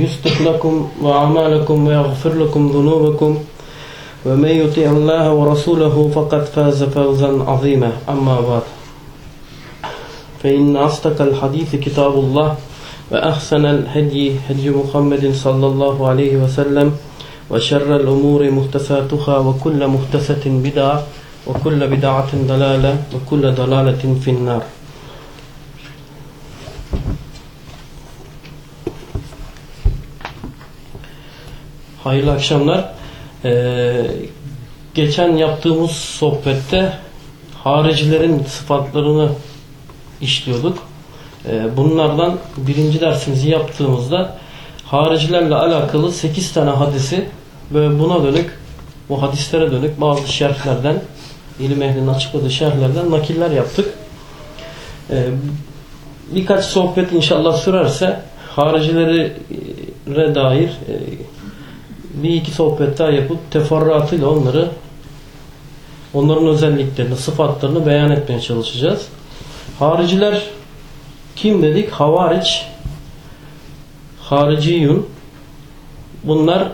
يصلح لكم وأعمالكم ويغفر لكم ذنوبكم. ومن يطع الله ورسوله فقد فاز فوزا عظيما. أما بعد. فإن أصدق الحديث كتاب الله وأحسن الهدي هدي محمد صلى الله عليه وسلم وشر الأمور محدثاتها وكل محدثة بدعة وكل بدعة ضلالة وكل ضلالة في النار. Hayırlı akşamlar. Ee, geçen yaptığımız sohbette haricilerin sıfatlarını işliyorduk. Ee, bunlardan birinci dersimizi yaptığımızda haricilerle alakalı 8 tane hadisi ve buna dönük bu hadislere dönük bazı şerhlerden ilim ehlinin açıkladığı şerhlerden nakiller yaptık. Ee, birkaç sohbet inşallah sürerse haricilere dair e, bir iki sohbet daha yapıp teferruatıyla onları onların özelliklerini, sıfatlarını beyan etmeye çalışacağız. Hariciler kim dedik? Havariç Hariciyun bunlar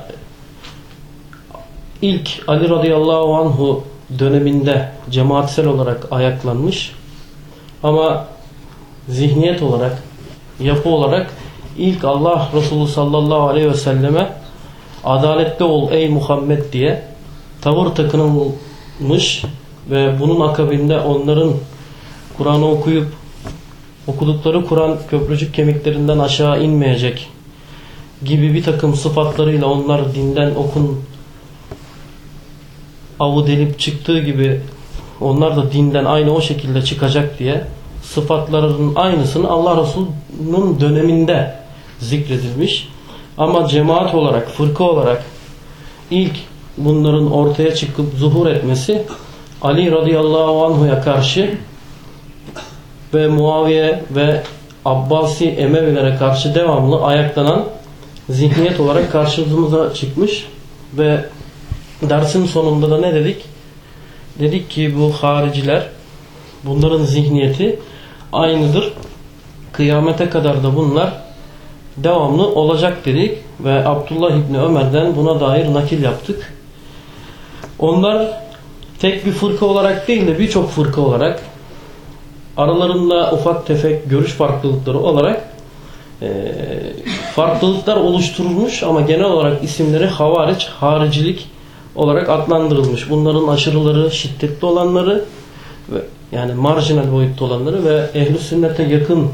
ilk Ali radıyallahu anhu döneminde cemaatsel olarak ayaklanmış ama zihniyet olarak yapı olarak ilk Allah Resulü sallallahu aleyhi ve selleme adaletli ol ey Muhammed diye tavır takınılmış ve bunun akabinde onların Kur'an'ı okuyup okudukları Kur'an köprücük kemiklerinden aşağı inmeyecek gibi bir takım sıfatlarıyla onlar dinden okun avı delip çıktığı gibi onlar da dinden aynı o şekilde çıkacak diye sıfatlarının aynısını Allah Resulü'nün döneminde zikredilmiş. Ama cemaat olarak, fırka olarak ilk bunların ortaya çıkıp zuhur etmesi Ali radıyallahu anhu'ya karşı ve Muaviye ve Abbasi Emevilere karşı devamlı ayaklanan zihniyet olarak karşımıza çıkmış ve dersin sonunda da ne dedik? Dedik ki bu hariciler bunların zihniyeti aynıdır. Kıyamete kadar da bunlar devamlı olacak dedik ve Abdullah İbni Ömer'den buna dair nakil yaptık. Onlar tek bir fırka olarak değil de birçok fırka olarak aralarında ufak tefek görüş farklılıkları olarak e, farklılıklar oluşturulmuş ama genel olarak isimleri havariç, haricilik olarak adlandırılmış. Bunların aşırıları, şiddetli olanları ve yani marjinal boyutta olanları ve ehli sünnete yakın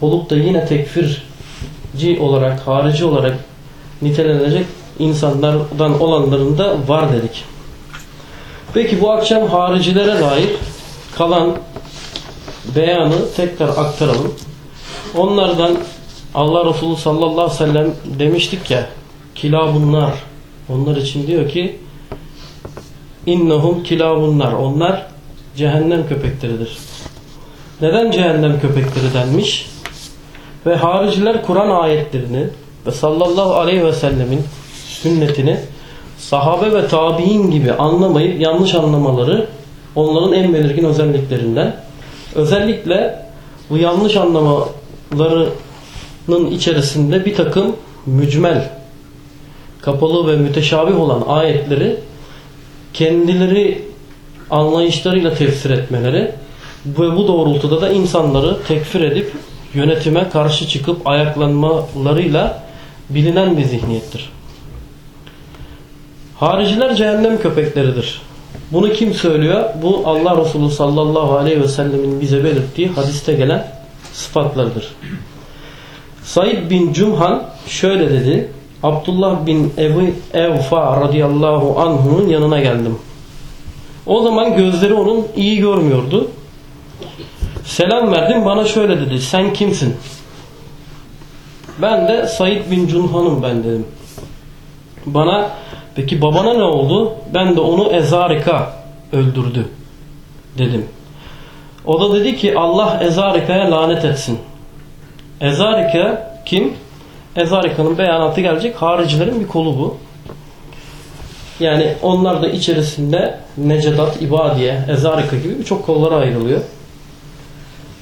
olup da yine tekfirci olarak, harici olarak nitelenecek insanlardan olanların da var dedik. Peki bu akşam haricilere dair kalan beyanı tekrar aktaralım. Onlardan Allah Resulü sallallahu aleyhi ve sellem demiştik ya kilabunlar onlar için diyor ki innahum kilabunlar onlar cehennem köpekleridir. Neden cehennem köpekleri denmiş? Ve hariciler Kur'an ayetlerini ve sallallahu aleyhi ve sellemin sünnetini sahabe ve tabi'in gibi anlamayıp yanlış anlamaları onların en belirgin özelliklerinden. Özellikle bu yanlış anlamalarının içerisinde bir takım mücmel, kapalı ve müteşabih olan ayetleri kendileri anlayışlarıyla tefsir etmeleri ve bu doğrultuda da insanları tekfir edip yönetime karşı çıkıp ayaklanmalarıyla bilinen bir zihniyettir. Hariciler cehennem köpekleridir Bunu kim söylüyor? Bu Allah Resulü sallallahu aleyhi ve sellemin bize belirttiği hadiste gelen sıfatlardır. Said bin Cumhan şöyle dedi. Abdullah bin Ebu Evfa radıyallahu anh'unun yanına geldim. O zaman gözleri onun iyi görmüyordu. Selam verdim bana şöyle dedi. Sen kimsin? Ben de Said bin Cunhan'ım ben dedim. Bana peki babana ne oldu? Ben de onu Ezarika öldürdü dedim. O da dedi ki Allah Ezarika'ya lanet etsin. Ezarika kim? Ezarika'nın beyanatı gelecek. Haricilerin bir kolu bu. Yani onlar da içerisinde Necedat, İbadiye, Ezarika gibi birçok kollara ayrılıyor.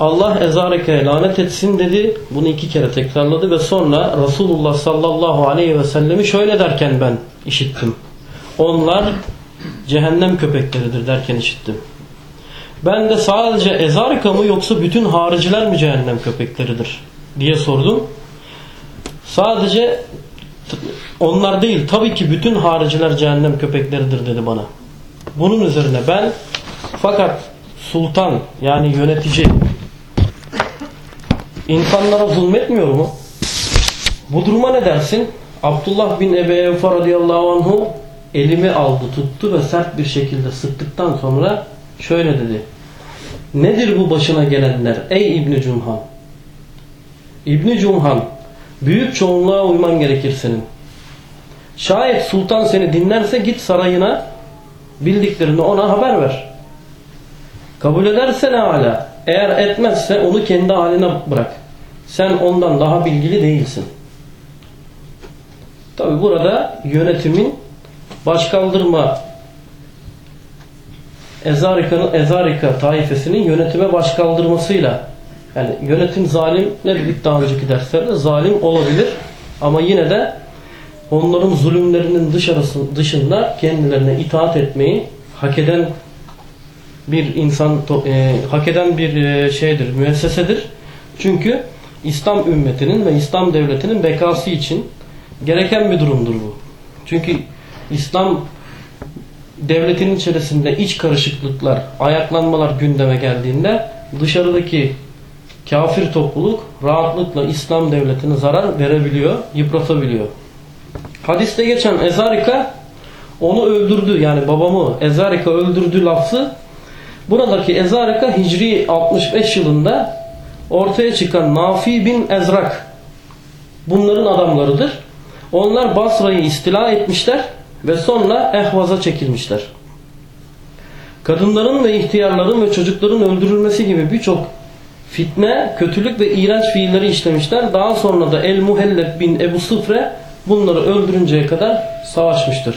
Allah Ezarika'ya lanet etsin dedi. Bunu iki kere tekrarladı ve sonra Resulullah sallallahu aleyhi ve sellemi şöyle derken ben işittim. Onlar cehennem köpekleridir derken işittim. Ben de sadece Ezarika mı yoksa bütün hariciler mi cehennem köpekleridir diye sordum. Sadece onlar değil tabii ki bütün hariciler cehennem köpekleridir dedi bana. Bunun üzerine ben fakat sultan yani yönetici insanlara zulmetmiyor mu? Bu duruma ne dersin? Abdullah bin Ebi Evfa radıyallahu anhu elimi aldı tuttu ve sert bir şekilde sıktıktan sonra şöyle dedi. Nedir bu başına gelenler ey İbni Cumhan? İbni Cumhan büyük çoğunluğa uyman gerekir senin. Şayet sultan seni dinlerse git sarayına bildiklerini ona haber ver. Kabul ederse ne hala. Eğer etmezse onu kendi haline bırak. Sen ondan daha bilgili değilsin. Tabi burada yönetimin başkaldırma Ezarika'nın Ezarika taifesinin yönetime başkaldırmasıyla yani yönetim zalim ne dedik daha önceki derslerde zalim olabilir ama yine de onların zulümlerinin dışarısı, dışında kendilerine itaat etmeyi hak eden bir insan e, hak eden bir e, şeydir, müessesedir. Çünkü İslam ümmetinin ve İslam devletinin bekası için gereken bir durumdur bu. Çünkü İslam devletinin içerisinde iç karışıklıklar, ayaklanmalar gündeme geldiğinde dışarıdaki kafir topluluk rahatlıkla İslam devletine zarar verebiliyor, yıpratabiliyor. Hadiste geçen Ezarika onu öldürdü yani babamı Ezarika öldürdü lafzı buradaki Ezarika Hicri 65 yılında ortaya çıkan Nafi bin Ezrak bunların adamlarıdır. Onlar Basra'yı istila etmişler ve sonra Ehvaz'a çekilmişler. Kadınların ve ihtiyarların ve çocukların öldürülmesi gibi birçok fitne, kötülük ve iğrenç fiilleri işlemişler. Daha sonra da El-Muhelleb bin Ebu Sıfre bunları öldürünceye kadar savaşmıştır.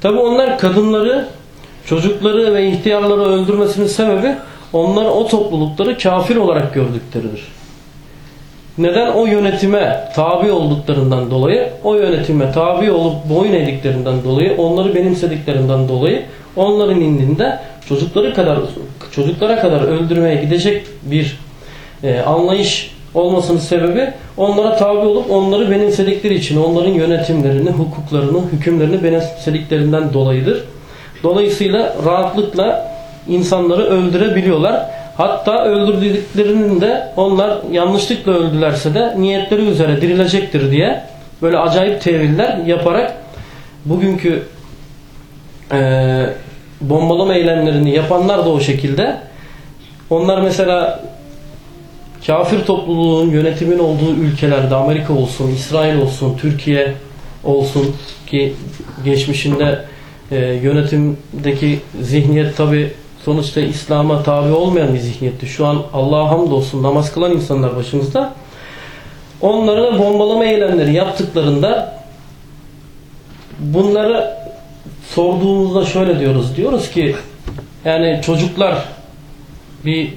Tabi onlar kadınları, çocukları ve ihtiyarları öldürmesinin sebebi onlar o toplulukları kafir olarak gördükleridir. Neden? O yönetime tabi olduklarından dolayı, o yönetime tabi olup boyun eğdiklerinden dolayı, onları benimsediklerinden dolayı onların indinde çocukları kadar çocuklara kadar öldürmeye gidecek bir e, anlayış olmasının sebebi onlara tabi olup onları benimsedikleri için onların yönetimlerini, hukuklarını, hükümlerini benimsediklerinden dolayıdır. Dolayısıyla rahatlıkla insanları öldürebiliyorlar. Hatta öldürdüklerinin de onlar yanlışlıkla öldülerse de niyetleri üzere dirilecektir diye böyle acayip teviller yaparak bugünkü e, bombalama eylemlerini yapanlar da o şekilde. Onlar mesela kafir topluluğun yönetimin olduğu ülkelerde Amerika olsun, İsrail olsun, Türkiye olsun ki geçmişinde e, yönetimdeki zihniyet tabi sonuçta İslam'a tabi olmayan bir zihniyetti. Şu an Allah'a hamdolsun namaz kılan insanlar başımızda. Onlara bombalama eylemleri yaptıklarında bunları sorduğumuzda şöyle diyoruz. Diyoruz ki yani çocuklar bir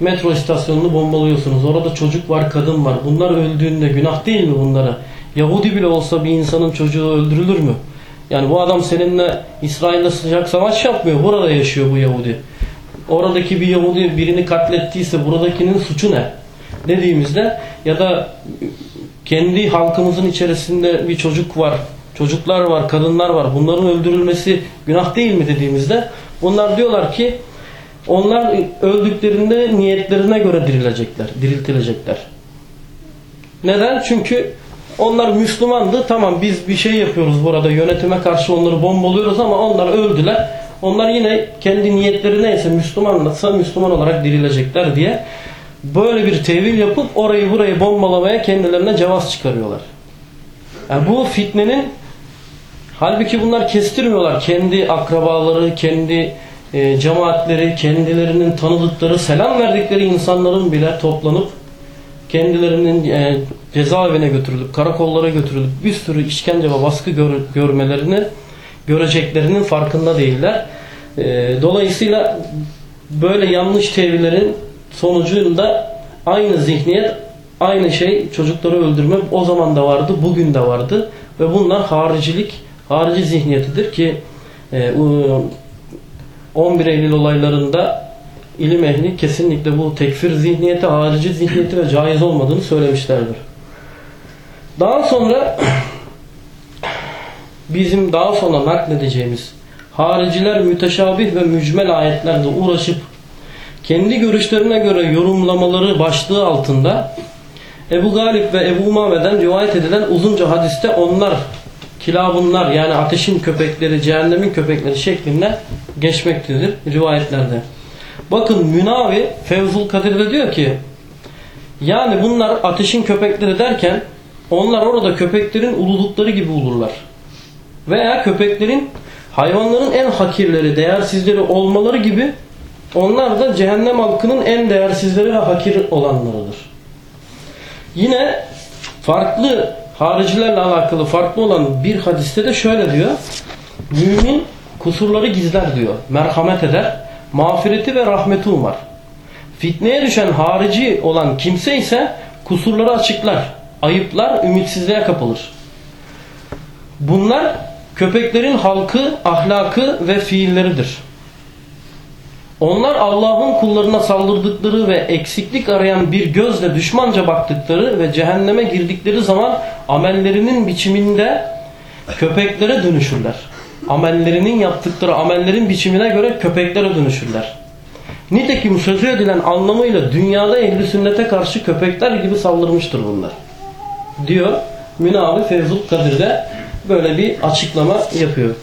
metro istasyonunu bombalıyorsunuz. Orada çocuk var, kadın var. Bunlar öldüğünde günah değil mi bunlara? Yahudi bile olsa bir insanın çocuğu öldürülür mü? Yani bu adam seninle İsrail'de sıcak savaş yapmıyor. Burada yaşıyor bu Yahudi. Oradaki bir Yahudi birini katlettiyse buradakinin suçu ne? Dediğimizde ya da kendi halkımızın içerisinde bir çocuk var, çocuklar var, kadınlar var. Bunların öldürülmesi günah değil mi dediğimizde Bunlar diyorlar ki onlar öldüklerinde niyetlerine göre dirilecekler, diriltilecekler. Neden? Çünkü onlar Müslümandı. Tamam biz bir şey yapıyoruz burada yönetime karşı onları bombalıyoruz ama onlar öldüler. Onlar yine kendi niyetleri neyse Müslümansa Müslüman olarak dirilecekler diye böyle bir tevil yapıp orayı burayı bombalamaya kendilerine cevaz çıkarıyorlar. Yani bu fitnenin halbuki bunlar kestirmiyorlar. Kendi akrabaları, kendi e, cemaatleri, kendilerinin tanıdıkları, selam verdikleri insanların bile toplanıp kendilerinin e, cezaevine götürülüp, karakollara götürülüp bir sürü işkence ve baskı gör, görmelerini göreceklerinin farkında değiller. E, dolayısıyla böyle yanlış tevhillerin sonucunda aynı zihniyet, aynı şey çocukları öldürme o zaman da vardı, bugün de vardı ve bunlar haricilik, harici zihniyetidir ki e, 11 Eylül olaylarında ilim ehli kesinlikle bu tekfir zihniyeti, harici zihniyeti ve caiz olmadığını söylemişlerdir. Daha sonra bizim daha sonra nakledeceğimiz hariciler müteşabih ve mücmel ayetlerle uğraşıp kendi görüşlerine göre yorumlamaları başlığı altında Ebu Galip ve Ebu Umame'den rivayet edilen uzunca hadiste onlar kilabunlar yani ateşin köpekleri, cehennemin köpekleri şeklinde geçmektedir rivayetlerde. Bakın Münavi Fevzul Kadir'de diyor ki yani bunlar ateşin köpekleri derken onlar orada köpeklerin uludukları gibi olurlar. Veya köpeklerin hayvanların en hakirleri, değersizleri olmaları gibi onlar da cehennem halkının en değersizleri ve hakir olanlarıdır. Yine farklı haricilerle alakalı farklı olan bir hadiste de şöyle diyor. Mümin kusurları gizler diyor. Merhamet eder. Mağfireti ve rahmeti umar. Fitneye düşen harici olan kimse ise kusurları açıklar. Ayıplar, ümitsizliğe kapılır. Bunlar köpeklerin halkı, ahlakı ve fiilleridir. Onlar Allah'ın kullarına saldırdıkları ve eksiklik arayan bir gözle düşmanca baktıkları ve cehenneme girdikleri zaman amellerinin biçiminde köpeklere dönüşürler. Amellerinin yaptıkları amellerin biçimine göre köpeklere dönüşürler. Nitekim sözü edilen anlamıyla dünyada ehli sünnete karşı köpekler gibi saldırmıştır bunlar. Diyor Münavi Fevzul Kadir'de böyle bir açıklama yapıyor.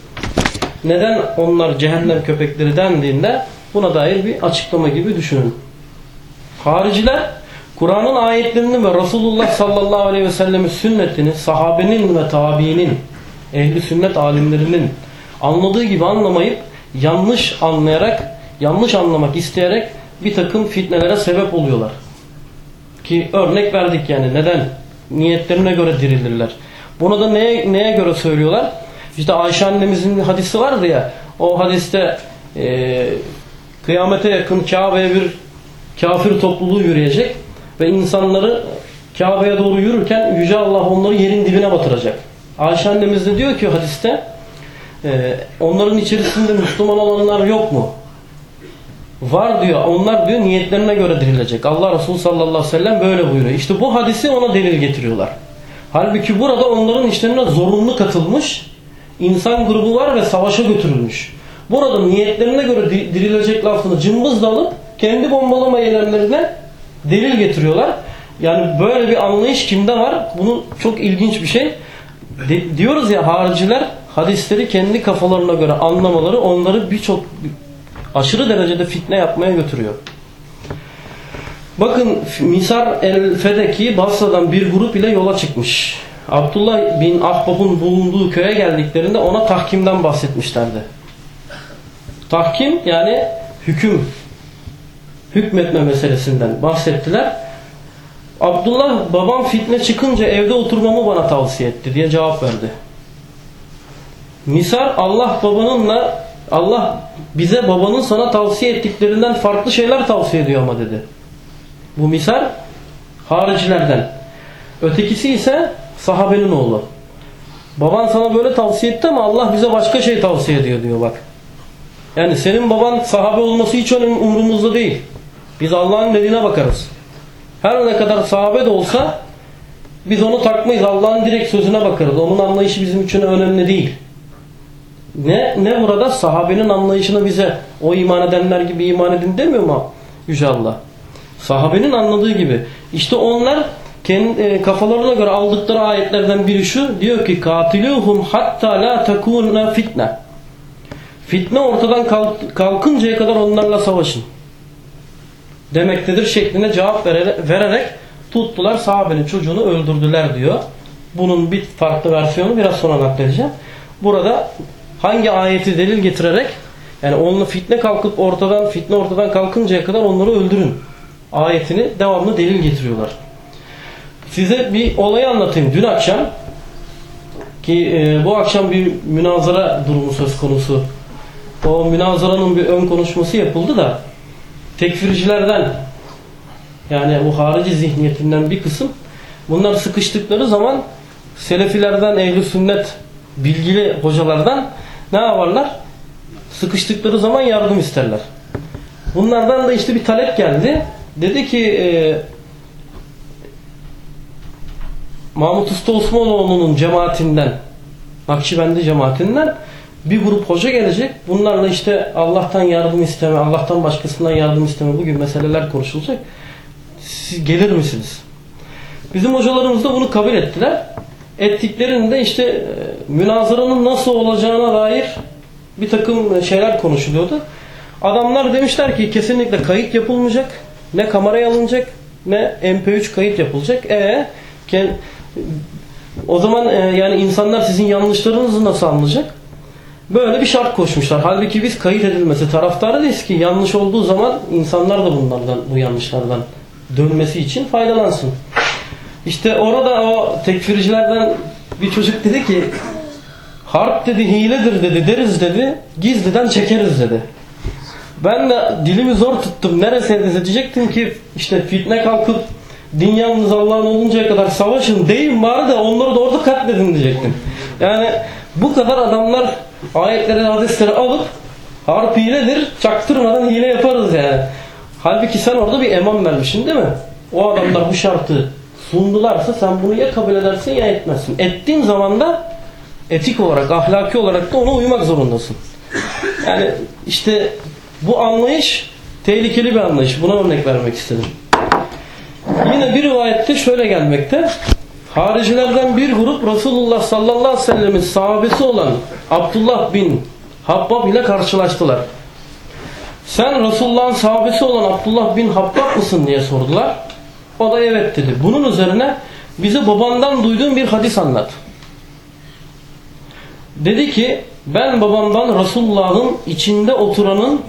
Neden onlar cehennem köpekleri dendiğinde Buna dair bir açıklama gibi düşünün. Hariciler Kur'an'ın ayetlerini ve Resulullah sallallahu aleyhi ve sellemin sünnetini sahabenin ve tabiinin ehli sünnet alimlerinin anladığı gibi anlamayıp yanlış anlayarak yanlış anlamak isteyerek bir takım fitnelere sebep oluyorlar. Ki örnek verdik yani neden? Niyetlerine göre dirilirler. Bunu da neye, neye göre söylüyorlar? İşte Ayşe annemizin hadisi vardı ya o hadiste e, kıyamete yakın Kabe'ye bir kafir topluluğu yürüyecek ve insanları Kabe'ye doğru yürürken Yüce Allah onları yerin dibine batıracak. Ayşe annemiz de diyor ki hadiste e, onların içerisinde Müslüman olanlar yok mu? Var diyor. Onlar diyor niyetlerine göre dirilecek. Allah Resulü sallallahu aleyhi ve sellem böyle buyuruyor. İşte bu hadisi ona delil getiriyorlar. Halbuki burada onların işlerine zorunlu katılmış insan grubu var ve savaşa götürülmüş. Burada niyetlerine göre dirilecek lafını cımbızla alıp kendi bombalama eylemlerine delil getiriyorlar. Yani böyle bir anlayış kimde var? Bunu çok ilginç bir şey. De, diyoruz ya hariciler hadisleri kendi kafalarına göre anlamaları onları birçok aşırı derecede fitne yapmaya götürüyor. Bakın Misar el-Fedeki Basra'dan bir grup ile yola çıkmış. Abdullah bin Ahbab'ın bulunduğu köye geldiklerinde ona tahkimden bahsetmişlerdi. Tahkim yani hüküm, hükmetme meselesinden bahsettiler. Abdullah babam fitne çıkınca evde oturmamı bana tavsiye etti diye cevap verdi. Misal Allah babanınla Allah bize babanın sana tavsiye ettiklerinden farklı şeyler tavsiye ediyor ama dedi. Bu misal haricilerden. Ötekisi ise sahabenin oğlu. Baban sana böyle tavsiye etti ama Allah bize başka şey tavsiye ediyor diyor bak. Yani senin baban sahabe olması hiç önemli umurumuzda değil. Biz Allah'ın dediğine bakarız. Her ne kadar sahabe de olsa biz onu takmayız. Allah'ın direkt sözüne bakarız. Onun anlayışı bizim için önemli değil. Ne ne burada sahabenin anlayışını bize o iman edenler gibi iman edin demiyor mu Yüce Allah? Sahabenin anladığı gibi. İşte onlar kendi e, kafalarına göre aldıkları ayetlerden biri şu. Diyor ki katiluhum hatta la takuna fitne. Fitne ortadan kalk, kalkıncaya kadar onlarla savaşın. Demektedir şeklinde cevap vererek, vererek tuttular sahabenin çocuğunu öldürdüler diyor. Bunun bir farklı versiyonu biraz sonra nakledeceğim. Burada hangi ayeti delil getirerek yani onunla fitne kalkıp ortadan fitne ortadan kalkıncaya kadar onları öldürün. Ayetini devamlı delil getiriyorlar. Size bir olayı anlatayım. Dün akşam ki e, bu akşam bir münazara durumu söz konusu. O münazaranın bir ön konuşması yapıldı da tekfircilerden yani bu harici zihniyetinden bir kısım bunlar sıkıştıkları zaman selefilerden ehli sünnet bilgili hocalardan ne yaparlar? Sıkıştıkları zaman yardım isterler. Bunlardan da işte bir talep geldi. Dedi ki e, Mahmut Usta Osmanoğlu'nun cemaatinden Nakşibendi cemaatinden bir grup hoca gelecek. Bunlarla işte Allah'tan yardım isteme, Allah'tan başkasından yardım isteme bugün meseleler konuşulacak. Siz gelir misiniz? Bizim hocalarımız da bunu kabul ettiler. Ettiklerinde işte e, münazaranın nasıl olacağına dair bir takım şeyler konuşuluyordu. Adamlar demişler ki kesinlikle kayıt yapılmayacak. Ne kameraya alınacak ne MP3 kayıt yapılacak. E o zaman e, yani insanlar sizin yanlışlarınızı nasıl anlayacak? Böyle bir şart koşmuşlar. Halbuki biz kayıt edilmesi taraftarıyız ki yanlış olduğu zaman insanlar da bunlardan bu yanlışlardan dönmesi için faydalansın. İşte orada o tekfircilerden bir çocuk dedi ki harp dedi hiledir dedi deriz dedi gizliden çekeriz dedi. Ben de dilimi zor tuttum. Neresinize diyecektim ki işte fitne kalkıp din yalnız Allah'ın oluncaya kadar savaşın deyin bari de onları da orada katledin diyecektim. Yani bu kadar adamlar ayetleri hadisleri alıp harp hiledir çaktırmadan hile yaparız yani. Halbuki sen orada bir eman vermişsin değil mi? O adamlar bu şartı sundularsa sen bunu ya kabul edersin ya etmezsin. Ettiğin zaman da etik olarak, ahlaki olarak da ona uymak zorundasın. Yani işte bu anlayış tehlikeli bir anlayış. Buna örnek vermek istedim. Yine bir rivayette şöyle gelmekte. Haricilerden bir grup Resulullah sallallahu aleyhi ve sellemin sahabesi olan Abdullah bin Habbab ile karşılaştılar. Sen Resulullah'ın sahabesi olan Abdullah bin Habbab mısın diye sordular. O da evet dedi. Bunun üzerine bize babandan duyduğum bir hadis anlat. Dedi ki ben babamdan Resulullah'ın içinde oturanın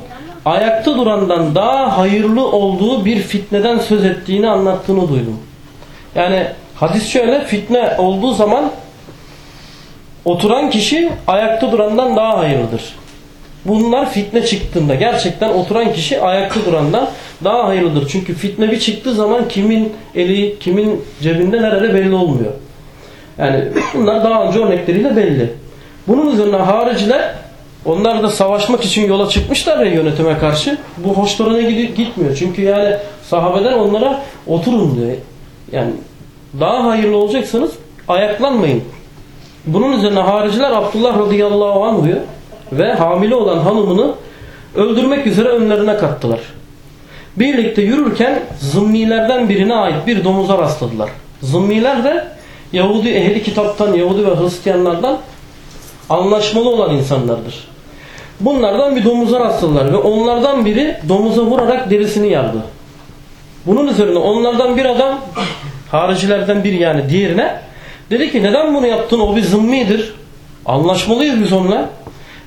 ayakta durandan daha hayırlı olduğu bir fitneden söz ettiğini anlattığını duydum. Yani hadis şöyle fitne olduğu zaman oturan kişi ayakta durandan daha hayırlıdır. Bunlar fitne çıktığında gerçekten oturan kişi ayakta durandan daha hayırlıdır. Çünkü fitne bir çıktığı zaman kimin eli, kimin cebinde nerede belli olmuyor. Yani bunlar daha önce örnekleriyle belli. Bunun üzerine hariciler onlar da savaşmak için yola çıkmışlar ya yönetime karşı. Bu hoşlarına gitmiyor. Çünkü yani sahabeden onlara oturun diyor. Yani daha hayırlı olacaksanız ayaklanmayın. Bunun üzerine hariciler Abdullah radıyallahu anh'ı ve hamile olan hanımını öldürmek üzere önlerine kattılar. Birlikte yürürken zımmilerden birine ait bir domuza rastladılar. Zımmiler de Yahudi ehli kitaptan, Yahudi ve Hristiyanlardan anlaşmalı olan insanlardır. Bunlardan bir domuza rastladılar ve onlardan biri domuza vurarak derisini yardı. Bunun üzerine onlardan bir adam haricilerden biri yani diğerine dedi ki neden bunu yaptın o bir zımmidir. Anlaşmalıyız biz onunla.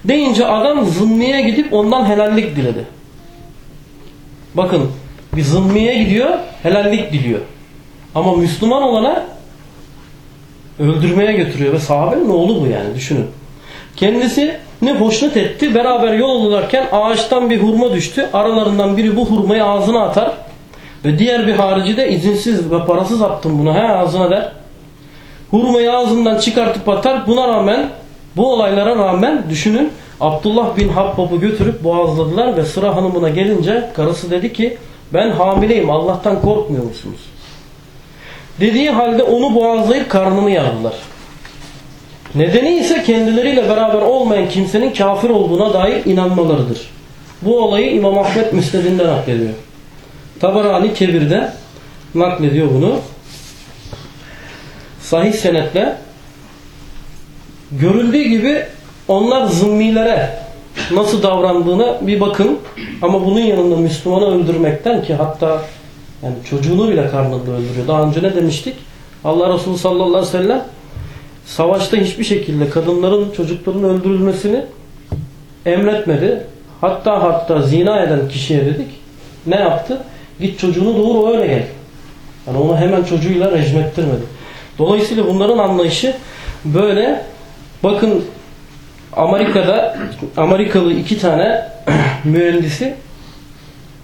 Deyince adam zımmiye gidip ondan helallik diledi. Bakın bir zımmiye gidiyor helallik diliyor. Ama Müslüman olana öldürmeye götürüyor ve sahabenin oğlu bu yani düşünün. Kendisi ne hoşnut etti. Beraber yol alırken ağaçtan bir hurma düştü. Aralarından biri bu hurmayı ağzına atar. Ve diğer bir harici de izinsiz ve parasız attım bunu he ağzına der. Hurmayı ağzından çıkartıp atar. Buna rağmen bu olaylara rağmen düşünün Abdullah bin Habbab'ı götürüp boğazladılar ve sıra hanımına gelince karısı dedi ki ben hamileyim Allah'tan korkmuyor musunuz? Dediği halde onu boğazlayıp karnını yardılar. Nedeni ise kendileriyle beraber olmayan kimsenin kafir olduğuna dair inanmalarıdır. Bu olayı İmam Ahmet Müsned'inden naklediyor. Tabarani Kebir'de naklediyor bunu. Sahih senetle görüldüğü gibi onlar zımmilere nasıl davrandığına bir bakın. Ama bunun yanında Müslümanı öldürmekten ki hatta yani çocuğunu bile karnında öldürüyor. Daha önce ne demiştik? Allah Resulü sallallahu aleyhi ve sellem savaşta hiçbir şekilde kadınların, çocukların öldürülmesini emretmedi. Hatta hatta zina eden kişiye dedik. Ne yaptı? Git çocuğunu doğur öyle gel. Yani onu hemen çocuğuyla rejmettirmedi. Dolayısıyla bunların anlayışı böyle. Bakın Amerika'da Amerikalı iki tane mühendisi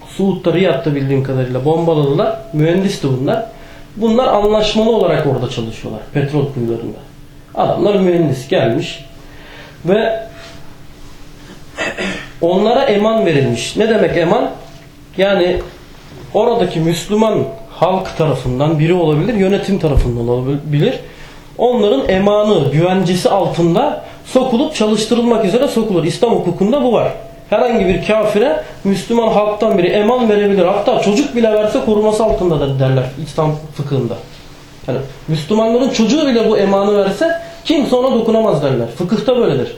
Suud'da Riyad'da bildiğim kadarıyla bombaladılar. Mühendisti bunlar. Bunlar anlaşmalı olarak orada çalışıyorlar. Petrol kuyularında. Adamlar mühendis gelmiş. Ve onlara eman verilmiş. Ne demek eman? Yani oradaki Müslüman halk tarafından biri olabilir, yönetim tarafından olabilir. Onların emanı, güvencesi altında sokulup çalıştırılmak üzere sokulur. İslam hukukunda bu var. Herhangi bir kafire Müslüman halktan biri eman verebilir. Hatta çocuk bile verse koruması altındadır derler İslam fıkhında. Yani Müslümanların çocuğu bile bu emanı verse kimse ona dokunamaz derler. Fıkıhta böyledir.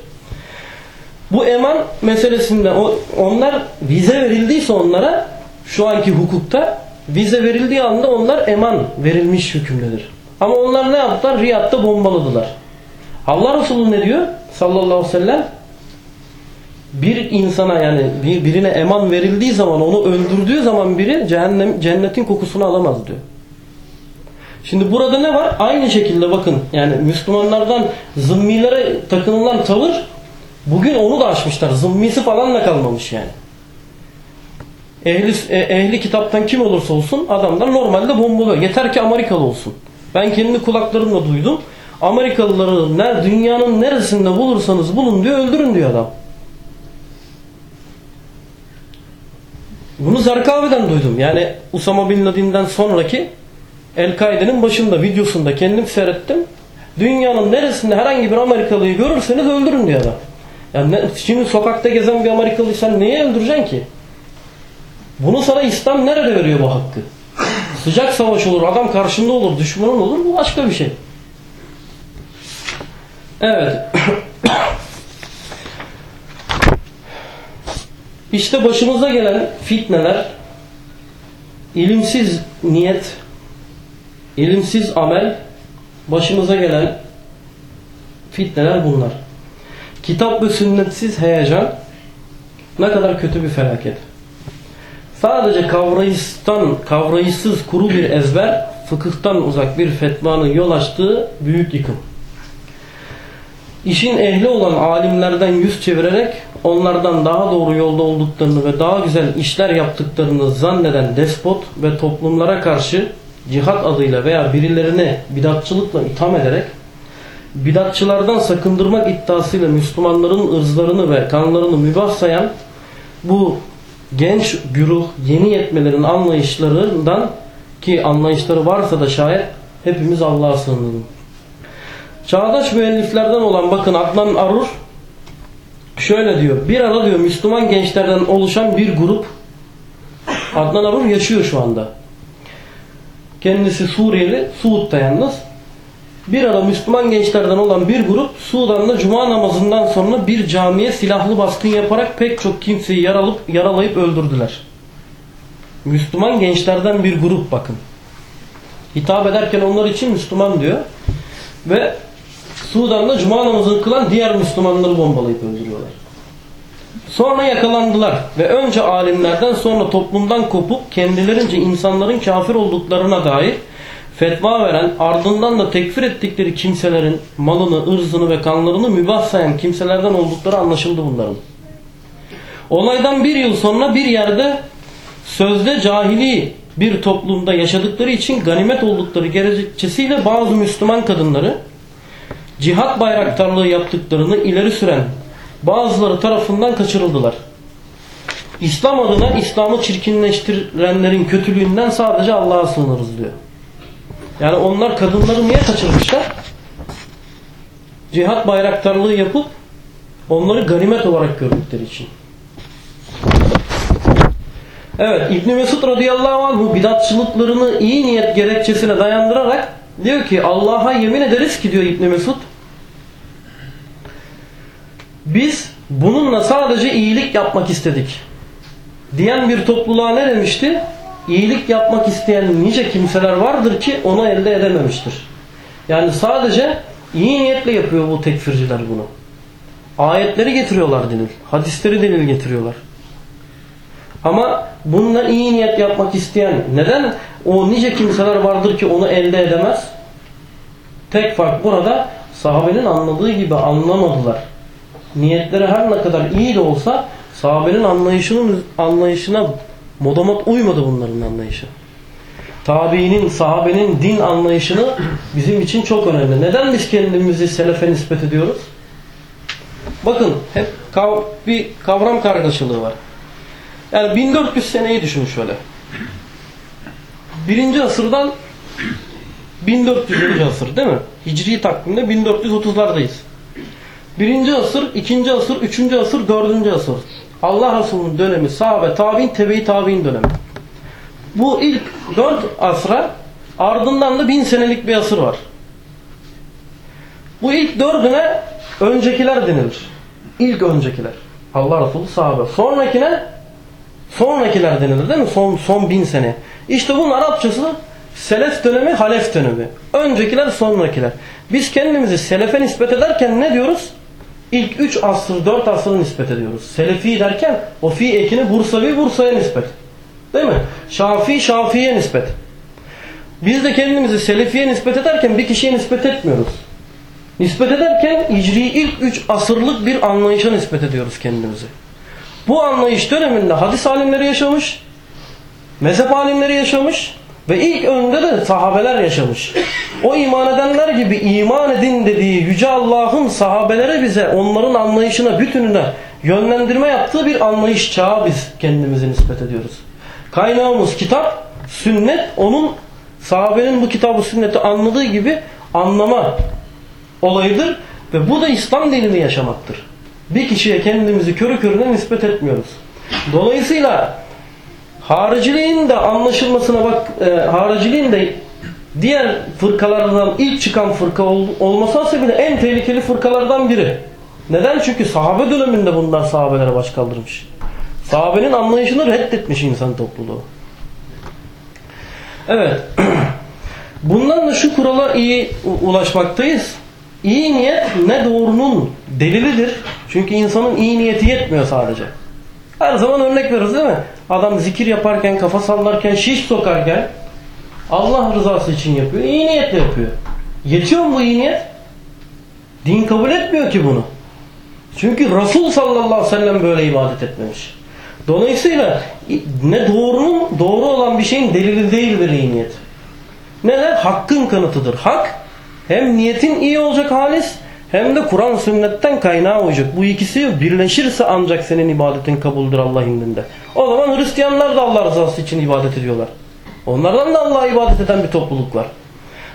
Bu eman meselesinde onlar vize verildiyse onlara şu anki hukukta vize verildiği anda onlar eman verilmiş hükümdedir. Ama onlar ne yaptılar? Riyad'da bombaladılar. Allah Resulü ne diyor? Sallallahu aleyhi ve sellem bir insana yani bir, birine eman verildiği zaman onu öldürdüğü zaman biri cehennem, cennetin kokusunu alamaz diyor. Şimdi burada ne var? Aynı şekilde bakın yani Müslümanlardan zımmilere takınılan tavır bugün onu da aşmışlar. Zımmisi falan da kalmamış yani. Ehli, e, ehli kitaptan kim olursa olsun adamlar normalde bombalıyor. Yeter ki Amerikalı olsun. Ben kendi kulaklarımla duydum. Amerikalıları ner, dünyanın neresinde bulursanız bulun diyor öldürün diyor adam. Bunu Zarkavi'den duydum. Yani Usama Bin Laden'den sonraki El-Kaide'nin başında videosunda kendim seyrettim. Dünyanın neresinde herhangi bir Amerikalıyı görürseniz öldürün diyor adam. Yani ne, şimdi sokakta gezen bir Amerikalıyı sen neye öldüreceksin ki? Bunu sana İslam nerede veriyor bu hakkı? Sıcak savaş olur, adam karşında olur, düşmanın olur bu başka bir şey. Evet. İşte başımıza gelen fitneler, ilimsiz niyet, ilimsiz amel, başımıza gelen fitneler bunlar. Kitap ve sünnetsiz heyecan ne kadar kötü bir felaket. Sadece kavrayıştan, kavrayışsız kuru bir ezber, fıkıhtan uzak bir fetvanın yol açtığı büyük yıkım. İşin ehli olan alimlerden yüz çevirerek onlardan daha doğru yolda olduklarını ve daha güzel işler yaptıklarını zanneden despot ve toplumlara karşı cihat adıyla veya birilerini bidatçılıkla itham ederek bidatçılardan sakındırmak iddiasıyla Müslümanların ırzlarını ve kanlarını mübah sayan bu genç güruh yeni yetmelerin anlayışlarından ki anlayışları varsa da şayet hepimiz Allah'a sığınalım. Çağdaş müelliflerden olan bakın Adnan Arur şöyle diyor. Bir ara diyor Müslüman gençlerden oluşan bir grup Adnan Arur yaşıyor şu anda. Kendisi Suriyeli, Suud'da yalnız. Bir ara Müslüman gençlerden olan bir grup Sudan'da cuma namazından sonra bir camiye silahlı baskın yaparak pek çok kimseyi yaralıp, yaralayıp öldürdüler. Müslüman gençlerden bir grup bakın. Hitap ederken onlar için Müslüman diyor. Ve Sudan'da cuma namazını kılan diğer Müslümanları bombalayıp öldürüyorlar. Sonra yakalandılar ve önce alimlerden sonra toplumdan kopup kendilerince insanların kafir olduklarına dair fetva veren ardından da tekfir ettikleri kimselerin malını, ırzını ve kanlarını mübah sayan kimselerden oldukları anlaşıldı bunların. Olaydan bir yıl sonra bir yerde sözde cahili bir toplumda yaşadıkları için ganimet oldukları gerekçesiyle bazı Müslüman kadınları cihat bayraktarlığı yaptıklarını ileri süren bazıları tarafından kaçırıldılar. İslam adına İslam'ı çirkinleştirenlerin kötülüğünden sadece Allah'a sığınırız diyor. Yani onlar kadınları niye kaçırmışlar? cihat bayraktarlığı yapıp onları ganimet olarak gördükleri için. Evet İbn Mesud radıyallahu anhu bidatçılıklarını iyi niyet gerekçesine dayandırarak diyor ki Allah'a yemin ederiz ki diyor İbn Mesud biz bununla sadece iyilik yapmak istedik. Diyen bir topluluğa ne demişti? İyilik yapmak isteyen nice kimseler vardır ki onu elde edememiştir. Yani sadece iyi niyetle yapıyor bu tekfirciler bunu. Ayetleri getiriyorlar delil. Hadisleri delil getiriyorlar. Ama bununla iyi niyet yapmak isteyen neden o nice kimseler vardır ki onu elde edemez? Tek fark burada sahabenin anladığı gibi anlamadılar. Niyetleri her ne kadar iyi de olsa sahabenin anlayışının anlayışına modamat uymadı bunların anlayışı. Tabiinin, sahabenin din anlayışını bizim için çok önemli. Neden biz kendimizi selefe nispet ediyoruz? Bakın hep kav bir kavram kargaşalığı var. Yani 1400 seneyi düşün şöyle. Birinci asırdan 1400. asır değil mi? Hicri takvimde 1430'lardayız. Birinci asır, ikinci asır, üçüncü asır, dördüncü asır. Allah Resulü'nün dönemi, sahabe, tabi'in, tebe-i tabi'in dönemi. Bu ilk dört asra ardından da bin senelik bir asır var. Bu ilk dördüne öncekiler denilir. İlk öncekiler. Allah Resulü sahabe. Sonrakine sonrakiler denilir değil mi? Son, son bin sene. İşte bunun Arapçası selef dönemi, halef dönemi. Öncekiler, sonrakiler. Biz kendimizi selefe nispet ederken ne diyoruz? İlk 3 asır, 4 asırı nispet ediyoruz. Selefi derken o fi ekini Bursavi, Bursa'ya nispet. Değil mi? Şafi, Şafi'ye nispet. Biz de kendimizi Selefi'ye nispet ederken bir kişiye nispet etmiyoruz. Nispet ederken icri ilk 3 asırlık bir anlayışa nispet ediyoruz kendimizi. Bu anlayış döneminde hadis alimleri yaşamış, mezhep alimleri yaşamış ve ilk önde de sahabeler yaşamış. O iman edenler gibi iman edin dediği Yüce Allah'ın sahabelere bize onların anlayışına bütününe yönlendirme yaptığı bir anlayış çağı biz kendimizi nispet ediyoruz. Kaynağımız kitap, sünnet onun sahabenin bu kitabı sünneti anladığı gibi anlama olayıdır ve bu da İslam dinini yaşamaktır. Bir kişiye kendimizi körü körüne nispet etmiyoruz. Dolayısıyla hariciliğin de anlaşılmasına bak, e, hariciliğin de diğer fırkalardan ilk çıkan fırka ol, olması hasebiyle en tehlikeli fırkalardan biri. Neden? Çünkü sahabe döneminde bunlar sahabelere baş kaldırmış. Sahabenin anlayışını reddetmiş insan topluluğu. Evet. Bundan da şu kurala iyi ulaşmaktayız. İyi niyet ne doğrunun delilidir. Çünkü insanın iyi niyeti yetmiyor sadece. Her zaman örnek veririz değil mi? Adam zikir yaparken, kafa sallarken, şiş sokarken Allah rızası için yapıyor. İyi niyetle yapıyor. Yetiyor mu bu iyi niyet? Din kabul etmiyor ki bunu. Çünkü Resul sallallahu aleyhi ve sellem böyle ibadet etmemiş. Dolayısıyla ne doğrunun doğru olan bir şeyin delili değildir iyi niyet. Neden? Hakkın kanıtıdır. Hak hem niyetin iyi olacak halis hem de Kur'an sünnetten kaynağı olacak. Bu ikisi birleşirse ancak senin ibadetin kabuldür Allah indinde. O zaman Hristiyanlar da Allah rızası için ibadet ediyorlar. Onlardan da Allah'a ibadet eden bir topluluk var.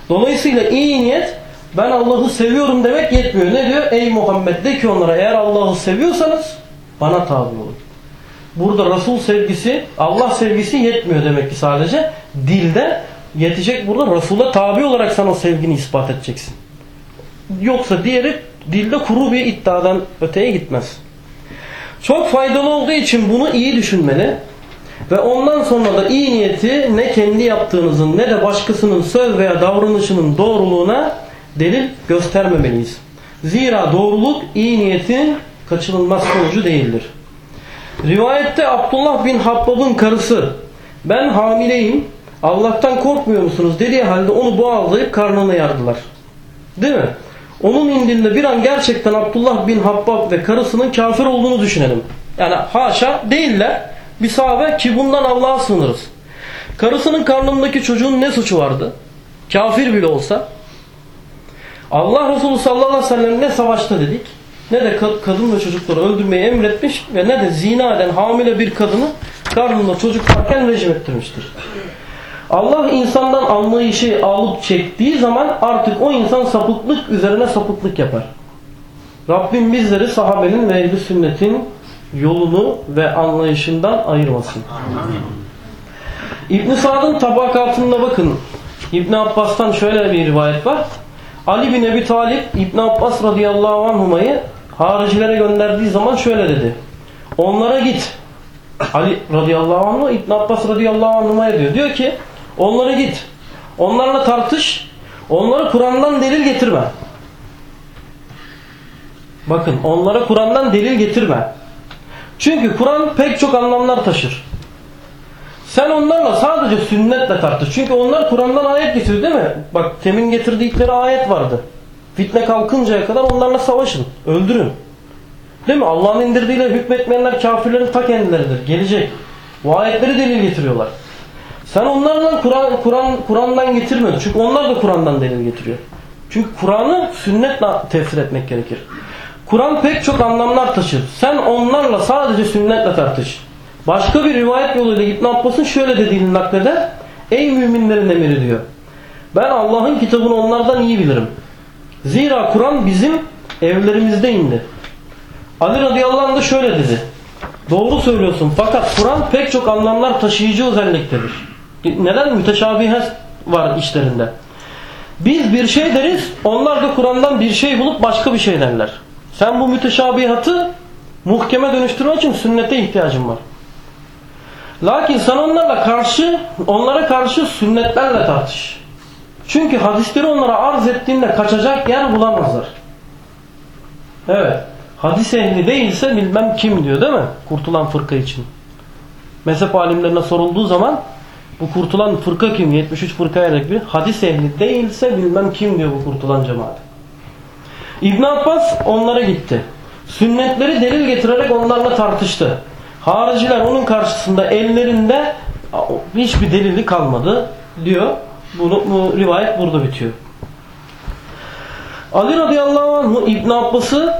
Dolayısıyla iyi niyet ben Allah'ı seviyorum demek yetmiyor. Ne diyor? Ey Muhammed de ki onlara eğer Allah'ı seviyorsanız bana tabi olun. Burada Resul sevgisi, Allah sevgisi yetmiyor demek ki sadece. Dilde yetecek burada Resul'a tabi olarak sen o sevgini ispat edeceksin. Yoksa diğeri dilde kuru bir iddiadan öteye gitmez. Çok faydalı olduğu için bunu iyi düşünmeli. Ve ondan sonra da iyi niyeti ne kendi yaptığınızın ne de başkasının söz veya davranışının doğruluğuna delil göstermemeliyiz. Zira doğruluk iyi niyetin kaçınılmaz sonucu değildir. Rivayette Abdullah bin Habbab'ın karısı ben hamileyim Allah'tan korkmuyor musunuz dediği halde onu boğazlayıp karnına yardılar. Değil mi? Onun indinde bir an gerçekten Abdullah bin Habbab ve karısının kafir olduğunu düşünelim. Yani haşa değiller. Bir sahabe ki bundan Allah'a sığınırız. Karısının karnındaki çocuğun ne suçu vardı? Kafir bile olsa. Allah Resulü sallallahu aleyhi ve sellem ne savaşta dedik ne de kadın ve çocukları öldürmeyi emretmiş ve ne de zina eden hamile bir kadını karnında çocuk varken rejim ettirmiştir. Allah insandan anlayışı alıp çektiği zaman artık o insan sapıklık üzerine sapıklık yapar. Rabbim bizleri sahabenin ve ehl sünnetin yolunu ve anlayışından ayırmasın. İbn Sa'd'ın tabakatında bakın. İbn Abbas'tan şöyle bir rivayet var. Ali bin Ebi Talip İbn Abbas radıyallahu anhumayı haricilere gönderdiği zaman şöyle dedi. Onlara git. Ali radıyallahu anhu İbn Abbas radıyallahu anhumaya diyor. Diyor ki onlara git. Onlarla tartış. Onlara Kur'an'dan delil getirme. Bakın onlara Kur'an'dan delil getirme. Çünkü Kur'an pek çok anlamlar taşır. Sen onlarla sadece sünnetle tartış. Çünkü onlar Kur'an'dan ayet getiriyor değil mi? Bak temin getirdikleri ayet vardı. Fitne kalkıncaya kadar onlarla savaşın. Öldürün. Değil mi? Allah'ın indirdiğiyle hükmetmeyenler kafirlerin ta kendileridir. Gelecek. Bu ayetleri delil getiriyorlar. Sen onlarla Kur'an Kur'an Kur'an'dan getirme. Çünkü onlar da Kur'an'dan delil getiriyor. Çünkü Kur'an'ı sünnetle tefsir etmek gerekir. Kur'an pek çok anlamlar taşır. Sen onlarla sadece sünnetle tartış. Başka bir rivayet yoluyla İbn Abbas'ın şöyle dediğini nakleder. Ey müminlerin emiri diyor. Ben Allah'ın kitabını onlardan iyi bilirim. Zira Kur'an bizim evlerimizde indi. Ali radıyallahu anh da şöyle dedi. Doğru söylüyorsun fakat Kur'an pek çok anlamlar taşıyıcı özelliktedir. Neden? Müteşabihat var işlerinde. Biz bir şey deriz, onlar da Kur'an'dan bir şey bulup başka bir şey derler. Sen bu müteşabihatı muhkeme dönüştürmek için sünnete ihtiyacın var. Lakin sen onlarla karşı, onlara karşı sünnetlerle tartış. Çünkü hadisleri onlara arz ettiğinde kaçacak yer bulamazlar. Evet. Hadis ehli değilse bilmem kim diyor değil mi? Kurtulan fırka için. Mezhep alimlerine sorulduğu zaman bu kurtulan fırka kim? 73 fırkaya bir. Hadis ehli değilse bilmem kim diyor bu kurtulan cemaat. İbn Abbas onlara gitti. Sünnetleri delil getirerek onlarla tartıştı. Hariciler onun karşısında ellerinde hiçbir delili kalmadı diyor. Bunu, bu rivayet burada bitiyor. Ali radıyallahu anh İbn Abbas'ı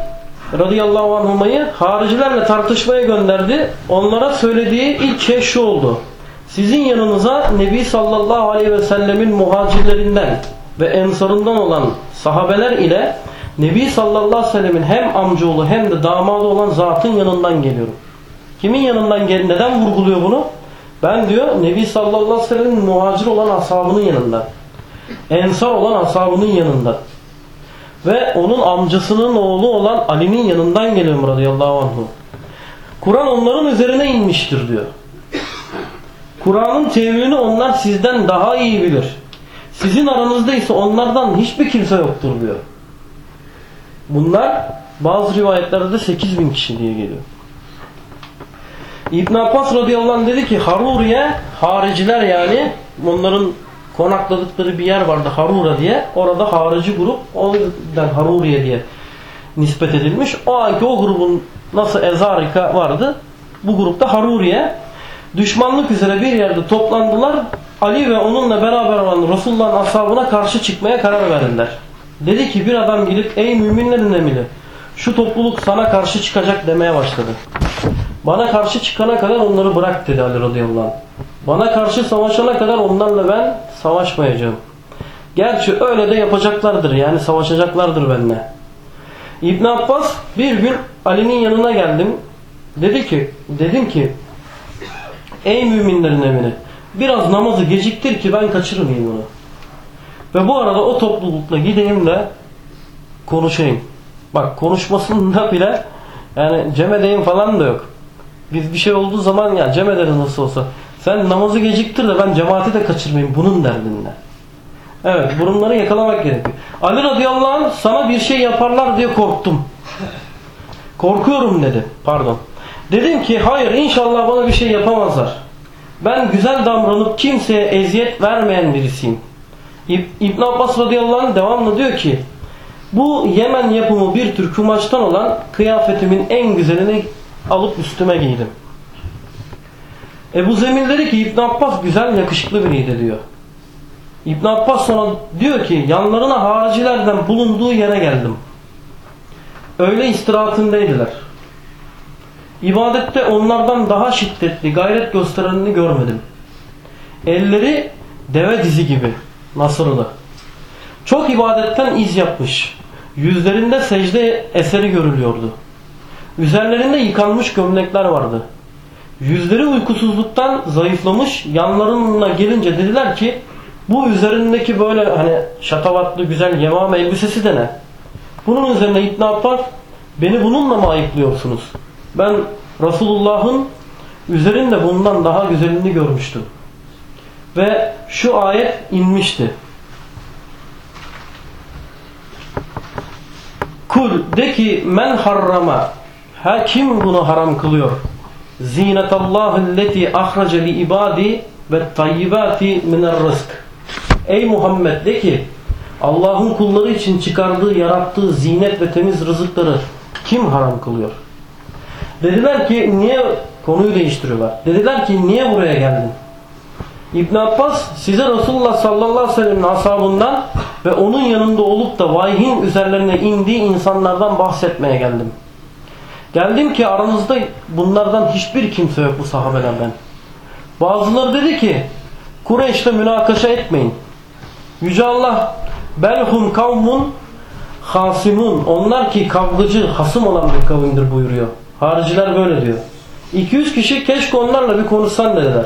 radıyallahu anhumayı haricilerle tartışmaya gönderdi. Onlara söylediği ilk şey şu oldu. Sizin yanınıza Nebi sallallahu aleyhi ve sellemin muhacirlerinden ve ensarından olan sahabeler ile Nebi sallallahu aleyhi ve sellemin hem amcaoğlu hem de damadı olan zatın yanından geliyorum. Kimin yanından gel neden vurguluyor bunu? Ben diyor Nebi sallallahu aleyhi ve sellemin muhacir olan ashabının yanında. Ensar olan ashabının yanında. Ve onun amcasının oğlu olan Ali'nin yanından geliyorum radıyallahu anhu. Kur'an onların üzerine inmiştir diyor. Kur'an'ın tevilini onlar sizden daha iyi bilir. Sizin aranızda ise onlardan hiçbir kimse yoktur diyor. Bunlar bazı rivayetlerde de 8 bin kişi diye geliyor. İbn Abbas radıyallahu anh dedi ki Haruriye hariciler yani onların konakladıkları bir yer vardı Harura diye. Orada harici grup o yüzden Haruriye diye nispet edilmiş. O anki o grubun nasıl Ezarika vardı bu grupta Haruriye düşmanlık üzere bir yerde toplandılar. Ali ve onunla beraber olan Resulullah'ın ashabına karşı çıkmaya karar verdiler. Dedi ki bir adam gidip ey müminlerin emiri şu topluluk sana karşı çıkacak demeye başladı. Bana karşı çıkana kadar onları bırak dedi Ali radıyallahu anh. Bana karşı savaşana kadar onlarla ben savaşmayacağım. Gerçi öyle de yapacaklardır yani savaşacaklardır benimle. İbn Abbas bir gün Ali'nin yanına geldim. Dedi ki, dedim ki ey müminlerin emini biraz namazı geciktir ki ben kaçırmayayım onu. Ve bu arada o toplulukla gideyim de konuşayım. Bak konuşmasında bile yani cem edeyim falan da yok. Biz bir şey olduğu zaman ya cem ederiz nasıl olsa. Sen namazı geciktir de ben cemaati de kaçırmayayım bunun derdinde. Evet burunları yakalamak gerekiyor. Ali radıyallahu anh sana bir şey yaparlar diye korktum. Korkuyorum dedi. Pardon. Dedim ki hayır inşallah bana bir şey yapamazlar. Ben güzel davranıp kimseye eziyet vermeyen birisiyim. İbn Abbas radıyallahu anh devamlı diyor ki bu Yemen yapımı bir tür kumaştan olan kıyafetimin en güzelini alıp üstüme giydim. Ebu Zemil dedi ki İbn Abbas güzel yakışıklı biriydi diyor. İbn Abbas sonra diyor ki yanlarına haricilerden bulunduğu yere geldim. Öyle istirahatindeydiler. İbadette onlardan daha şiddetli gayret gösterenini görmedim. Elleri deve dizi gibi nasırlı. Çok ibadetten iz yapmış. Yüzlerinde secde eseri görülüyordu. Üzerlerinde yıkanmış gömlekler vardı. Yüzleri uykusuzluktan zayıflamış yanlarına gelince dediler ki bu üzerindeki böyle hani şatavatlı güzel yemam elbisesi de ne? Bunun üzerine İbn Abbas beni bununla mı ayıplıyorsunuz? Ben Resulullah'ın üzerinde bundan daha güzelini görmüştüm. Ve şu ayet inmişti. Kul de ki men harrama ha kim bunu haram kılıyor? Zinetallahi lleti ahrace li ibadi ve tayyibati minel rızk. Ey Muhammed de ki Allah'ın kulları için çıkardığı, yarattığı zinet ve temiz rızıkları kim haram kılıyor? Dediler ki niye konuyu değiştiriyorlar. Dediler ki niye buraya geldin? İbn Abbas size Resulullah sallallahu aleyhi ve sellem'in ashabından ve onun yanında olup da vahyin üzerlerine indiği insanlardan bahsetmeye geldim. Geldim ki aranızda bunlardan hiçbir kimse yok bu sahabelerden. Bazıları dedi ki Kureyş'te münakaşa etmeyin. Yüce Allah belhum kavmun hasimun onlar ki kavgacı hasım olan bir kavimdir buyuruyor. Hariciler böyle diyor. 200 kişi keşke onlarla bir konuşsan dediler.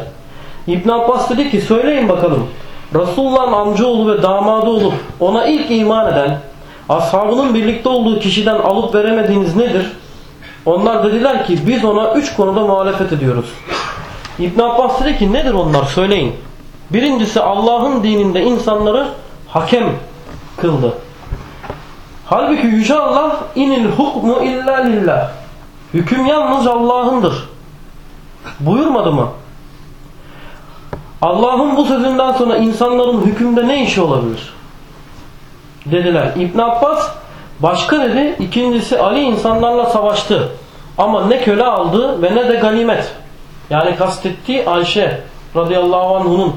İbn Abbas dedi ki söyleyin bakalım. Resulullah'ın amcaoğlu ve damadı olup ona ilk iman eden ashabının birlikte olduğu kişiden alıp veremediğiniz nedir? Onlar dediler ki biz ona üç konuda muhalefet ediyoruz. İbn Abbas dedi ki nedir onlar söyleyin. Birincisi Allah'ın dininde insanları hakem kıldı. Halbuki Yüce Allah inil hukmu illa lillah. Hüküm yalnız Allah'ındır. Buyurmadı mı? Allah'ın bu sözünden sonra insanların hükümde ne işi olabilir? Dediler. İbn Abbas başka dedi. İkincisi Ali insanlarla savaştı. Ama ne köle aldı ve ne de ganimet. Yani kastettiği Ayşe radıyallahu anh'unun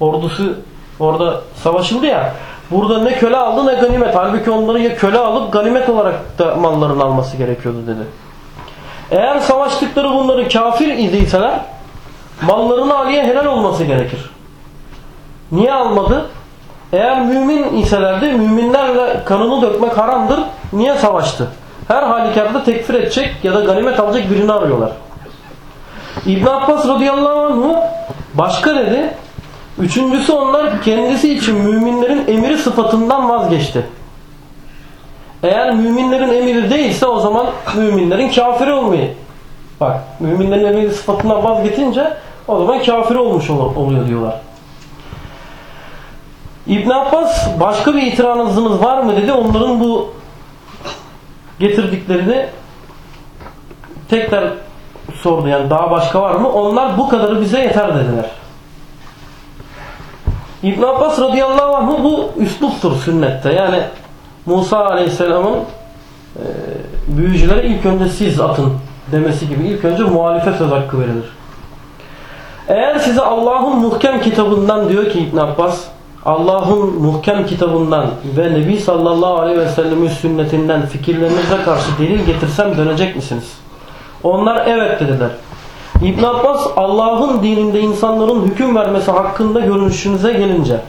ordusu orada savaşıldı ya. Burada ne köle aldı ne ganimet. Halbuki onları ya köle alıp ganimet olarak da mallarını alması gerekiyordu dedi. Eğer savaştıkları bunları kafir idiyseler mallarını Ali'ye helal olması gerekir. Niye almadı? Eğer mümin iselerdi müminlerle kanını dökmek haramdır. Niye savaştı? Her halükarda tekfir edecek ya da ganimet alacak birini arıyorlar. İbn Abbas radıyallahu anh başka dedi. Üçüncüsü onlar kendisi için müminlerin emiri sıfatından vazgeçti. Eğer müminlerin emiri değilse o zaman müminlerin kafiri olmayı. Bak müminlerin emiri sıfatından vazgeçince o zaman kafir olmuş oluyor diyorlar. İbn Abbas başka bir itirazınız var mı dedi. Onların bu getirdiklerini tekrar sordu. Yani daha başka var mı? Onlar bu kadarı bize yeter dediler. İbn Abbas radıyallahu anh bu üsluptur sünnette. Yani Musa aleyhisselamın e, büyücülere ilk önce siz atın demesi gibi ilk önce muhalefet söz hakkı verilir. Eğer size Allah'ın muhkem kitabından diyor ki İbn Abbas Allah'ın muhkem kitabından ve Nebi sallallahu aleyhi ve sellemin sünnetinden fikirlerinize karşı delil getirsem dönecek misiniz? Onlar evet dediler. İbn Abbas Allah'ın dininde insanların hüküm vermesi hakkında görünüşünüze gelince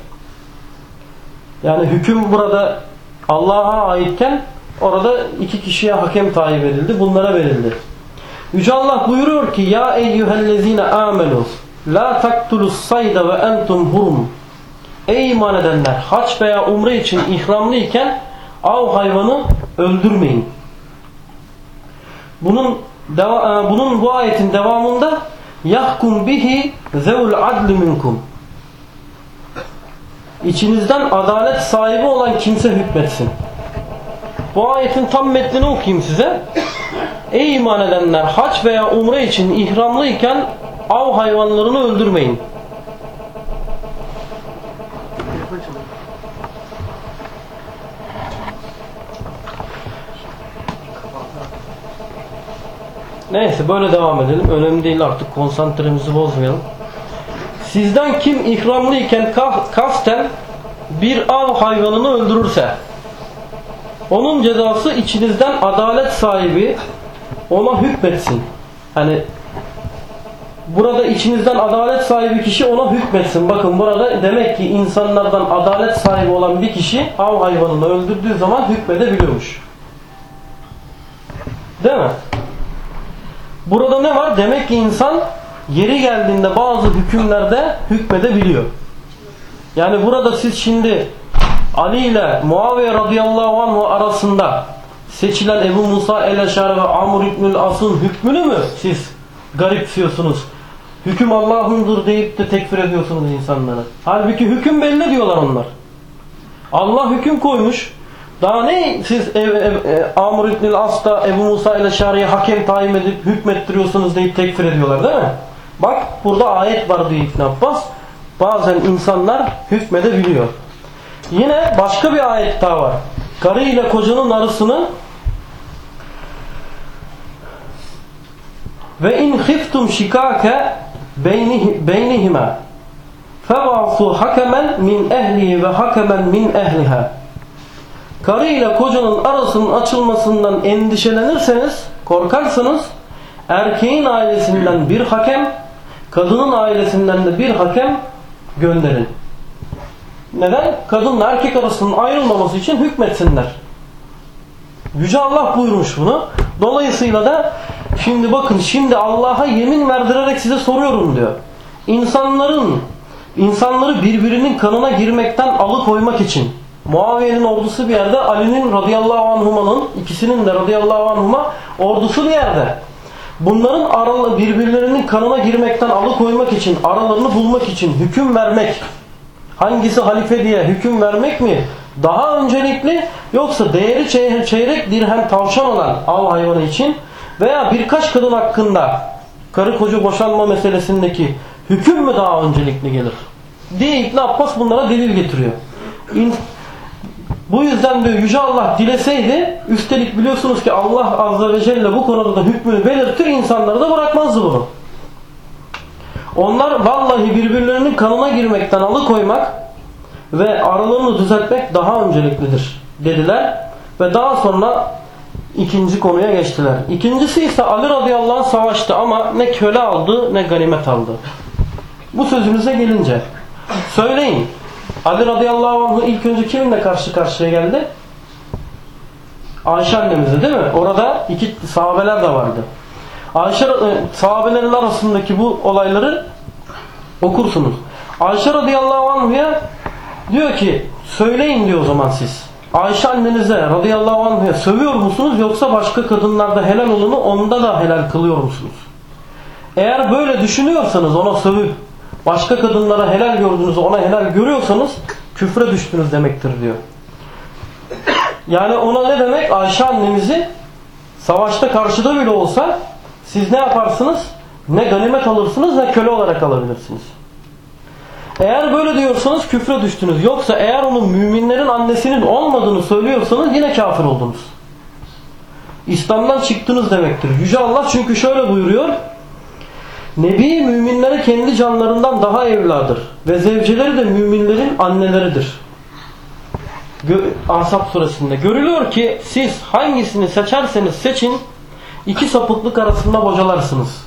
yani hüküm burada Allah'a aitken orada iki kişiye hakem tayin edildi. Bunlara verildi. Yüce Allah buyuruyor ki Ya eyyühellezine amenu La taktulus sayda ve entum hurum Ey iman edenler haç veya umre için ihramlı iken av hayvanı öldürmeyin. Bunun e, bunun bu ayetin devamında yahkum bihi zevul adli minkum. İçinizden adalet sahibi olan kimse hükmetsin. Bu ayetin tam metnini okuyayım size. Ey iman edenler haç veya umre için ihramlı iken av hayvanlarını öldürmeyin. Neyse böyle devam edelim. Önemli değil artık konsantremizi bozmayalım. Sizden kim ihramlıyken kasten bir av hayvanını öldürürse onun cezası içinizden adalet sahibi ona hükmetsin. Hani burada içinizden adalet sahibi kişi ona hükmetsin. Bakın burada demek ki insanlardan adalet sahibi olan bir kişi av hayvanını öldürdüğü zaman hükmedebiliyormuş. Değil mi? Burada ne var? Demek ki insan yeri geldiğinde bazı hükümlerde hükmedebiliyor. Yani burada siz şimdi Ali ile Muaviye radıyallahu anh arasında seçilen Ebu Musa el-Eşari ve Amr İbnül As'ın hükmünü mü siz garipsiyorsunuz? Hüküm Allah'ındır deyip de tekfir ediyorsunuz insanları. Halbuki hüküm belli diyorlar onlar. Allah hüküm koymuş. Daha ne siz ev, ev, e, Amr İbnül As'ta Ebu Musa el-Eşari'ye hakem tayin edip hükmettiriyorsunuz deyip tekfir ediyorlar değil mi? Bak burada ayet var diyor İbn Abbas. Bazen insanlar hükmedebiliyor. Yine başka bir ayet daha var. Karı ile kocanın arasını ve in khiftum şikake beynihima feb'asu hakemen min ehlihi ve hakemen min ehliha Karı ile kocanın arasının açılmasından endişelenirseniz, korkarsanız erkeğin ailesinden bir hakem, kadının ailesinden de bir hakem gönderin. Neden? Kadınla erkek arasının ayrılmaması için hükmetsinler. Yüce Allah buyurmuş bunu. Dolayısıyla da şimdi bakın şimdi Allah'a yemin verdirerek size soruyorum diyor. İnsanların insanları birbirinin kanına girmekten alıkoymak için Muaviye'nin ordusu bir yerde, Ali'nin radıyallahu anhumanın ikisinin de radıyallahu anhuma ordusu bir yerde. Bunların aralı, birbirlerinin kanına girmekten alıkoymak için, aralarını bulmak için hüküm vermek, hangisi halife diye hüküm vermek mi daha öncelikli yoksa değeri çeyrek dirhem tavşan olan av hayvanı için veya birkaç kadın hakkında karı koca boşanma meselesindeki hüküm mü daha öncelikli gelir? diye İbn Abbas bunlara delil getiriyor. Bu yüzden de Yüce Allah dileseydi üstelik biliyorsunuz ki Allah Azze ve Celle bu konuda da hükmünü belirtir insanları da bırakmazdı bunu. Onlar vallahi birbirlerinin kanına girmekten alıkoymak ve aralarını düzeltmek daha önceliklidir dediler ve daha sonra ikinci konuya geçtiler. İkincisi ise Ali radıyallahu anh savaştı ama ne köle aldı ne ganimet aldı. Bu sözümüze gelince söyleyin Ali radıyallahu anh ilk önce kiminle karşı karşıya geldi? Ayşe annemizle değil mi? Orada iki sahabeler de vardı. Ayşe e, sahabelerin arasındaki bu olayları okursunuz. Ayşe radıyallahu anh'a diyor ki söyleyin diyor o zaman siz. Ayşe annenize radıyallahu anh'a sövüyor musunuz yoksa başka kadınlarda helal olanı onda da helal kılıyor musunuz? Eğer böyle düşünüyorsanız ona sövüp başka kadınlara helal gördüğünüzü ona helal görüyorsanız küfre düştünüz demektir diyor. Yani ona ne demek? Ayşe annemizi savaşta karşıda bile olsa siz ne yaparsınız? Ne ganimet alırsınız ne köle olarak alabilirsiniz. Eğer böyle diyorsanız küfre düştünüz. Yoksa eğer onun müminlerin annesinin olmadığını söylüyorsanız yine kafir oldunuz. İslam'dan çıktınız demektir. Yüce Allah çünkü şöyle buyuruyor. Nebi müminlere kendi canlarından daha evladır. Ve zevceleri de müminlerin anneleridir. Asap suresinde. Görülüyor ki siz hangisini seçerseniz seçin iki sapıklık arasında bocalarsınız.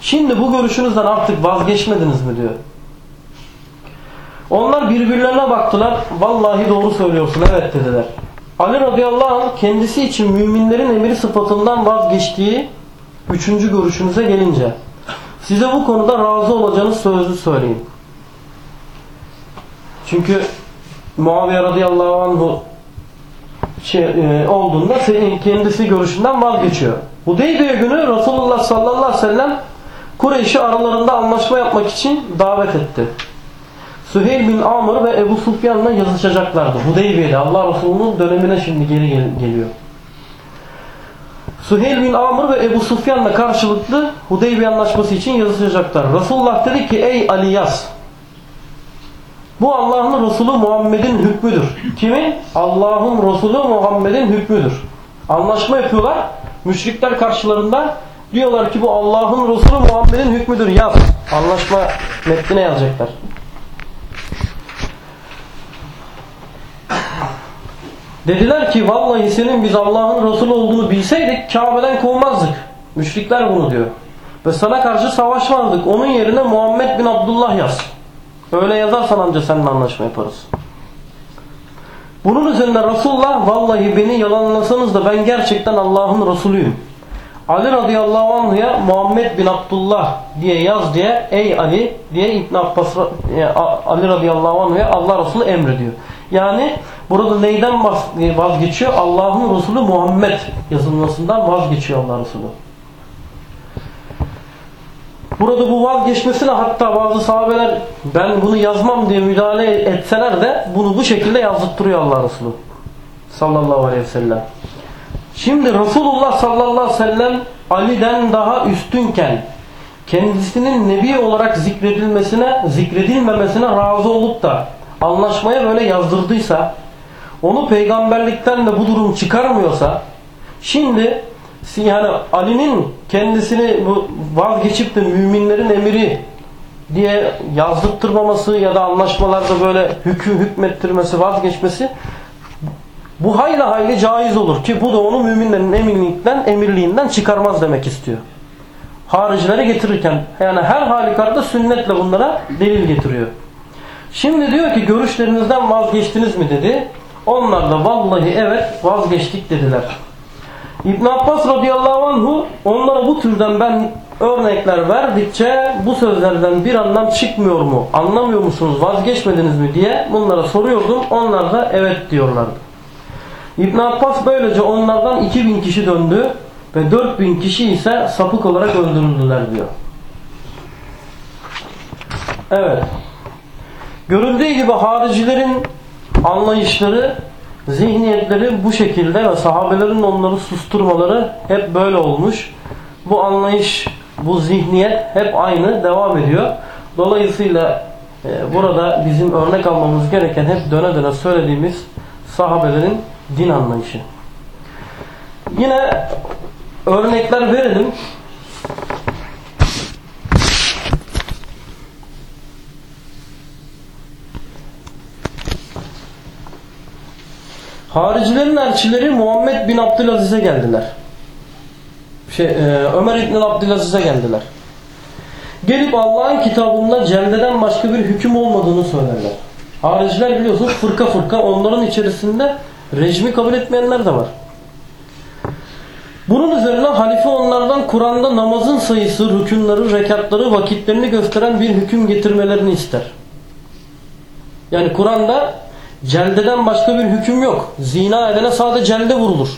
Şimdi bu görüşünüzden artık vazgeçmediniz mi diyor. Onlar birbirlerine baktılar. Vallahi doğru söylüyorsun evet dediler. Ali radıyallahu anh kendisi için müminlerin emiri sıfatından vazgeçtiği üçüncü görüşünüze gelince size bu konuda razı olacağınız sözü söyleyin. Çünkü Muaviye radıyallahu anh şey, e, olduğunda kendisi görüşünden vazgeçiyor. Hudeybiye günü Resulullah sallallahu aleyhi ve sellem Kureyş'i aralarında anlaşma yapmak için davet etti. Süheyl bin Amr ve Ebu Sufyan'la yazışacaklardı. Hudeybiye'de Allah Resulü'nün dönemine şimdi geri gel geliyor. Süheyl bin Amr ve Ebu Sufyan'la karşılıklı Hudeybiye anlaşması için yazışacaklar. Resulullah dedi ki ey Ali yaz. Bu Allah'ın Resulü Muhammed'in hükmüdür. Kimin? Allah'ın Resulü Muhammed'in hükmüdür. Anlaşma yapıyorlar. Müşrikler karşılarında diyorlar ki bu Allah'ın Resulü Muhammed'in hükmüdür. Yaz. Anlaşma metnine yazacaklar. Dediler ki vallahi senin biz Allah'ın Resulü olduğunu bilseydik Kabe'den kovmazdık. Müşrikler bunu diyor. Ve sana karşı savaşmazdık. Onun yerine Muhammed bin Abdullah yaz. Öyle yazarsan anca seninle anlaşma yaparız. Bunun üzerine Resulullah vallahi beni yalanlasanız da ben gerçekten Allah'ın Resulüyüm. Ali radıyallahu anh'a Muhammed bin Abdullah diye yaz diye ey Ali diye İbn Abbas e, Ali radıyallahu anh'a Allah Resulü emrediyor. Yani burada neyden vazgeçiyor? Allah'ın Resulü Muhammed yazılmasından vazgeçiyor Allah Resulü. Burada bu vazgeçmesine hatta bazı sahabeler ben bunu yazmam diye müdahale etseler de bunu bu şekilde yazdırtıyor Allah Resulü. Sallallahu aleyhi ve sellem. Şimdi Resulullah sallallahu aleyhi ve sellem Ali'den daha üstünken kendisinin nebi olarak zikredilmesine, zikredilmemesine razı olup da anlaşmaya böyle yazdırdıysa onu peygamberlikten de bu durum çıkarmıyorsa şimdi yani Ali'nin kendisini vazgeçip de müminlerin emiri diye yazdırtmaması ya da anlaşmalarda böyle hüküm hükmettirmesi, vazgeçmesi bu hayli hayli caiz olur ki bu da onu müminlerin emirliğinden, emirliğinden çıkarmaz demek istiyor. Haricilere getirirken yani her halükarda sünnetle bunlara delil getiriyor. Şimdi diyor ki görüşlerinizden vazgeçtiniz mi dedi. Onlar da vallahi evet vazgeçtik dediler. İbn Abbas radıyallahu anhu onlara bu türden ben örnekler verdikçe bu sözlerden bir anlam çıkmıyor mu? Anlamıyor musunuz? Vazgeçmediniz mi diye bunlara soruyordum. Onlar da evet diyorlardı. İbn Abbas böylece onlardan 2000 kişi döndü ve 4000 kişi ise sapık olarak öldürüldüler diyor. Evet. Görüldüğü gibi haricilerin anlayışları zihniyetleri bu şekilde ve sahabelerin onları susturmaları hep böyle olmuş. Bu anlayış, bu zihniyet hep aynı devam ediyor. Dolayısıyla e, burada bizim örnek almamız gereken hep döne döne söylediğimiz sahabelerin din anlayışı. Yine örnekler verelim. Haricilerin elçileri Muhammed bin Abdülaziz'e geldiler. Şey, e, Ömer İbn Abdülaziz'e geldiler. Gelip Allah'ın kitabında celdeden başka bir hüküm olmadığını söylerler. Hariciler biliyorsunuz fırka fırka onların içerisinde rejimi kabul etmeyenler de var. Bunun üzerine halife onlardan Kur'an'da namazın sayısı, rükünleri, rekatları, vakitlerini gösteren bir hüküm getirmelerini ister. Yani Kur'an'da Celdeden başka bir hüküm yok. Zina edene sadece celde vurulur.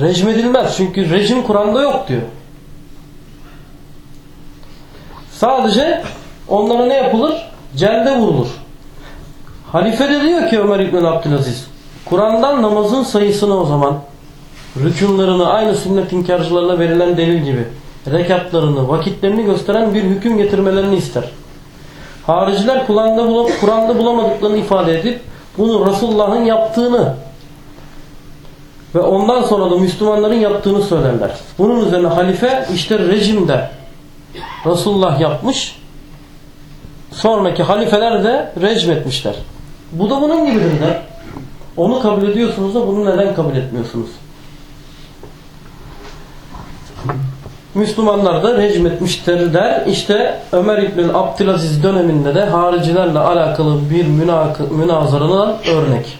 Rejim edilmez. Çünkü rejim Kur'an'da yok diyor. Sadece onlara ne yapılır? Celde vurulur. Halife de diyor ki Ömer İbn Abdülaziz Kur'an'dan namazın sayısını o zaman rükünlerini aynı sünnet inkarcılarına verilen delil gibi rekatlarını, vakitlerini gösteren bir hüküm getirmelerini ister. Hariciler Kur'an'da bulam bulamadıklarını ifade edip bunu Resulullah'ın yaptığını ve ondan sonra da Müslümanların yaptığını söylerler. Bunun üzerine halife işte rejimde Resulullah yapmış. Sonraki halifeler de rejim etmişler. Bu da bunun gibidir de. Onu kabul ediyorsunuz da bunu neden kabul etmiyorsunuz? Müslümanlar da rejim etmiştir der. İşte Ömer İbn Abdülaziz döneminde de haricilerle alakalı bir münazaradan örnek.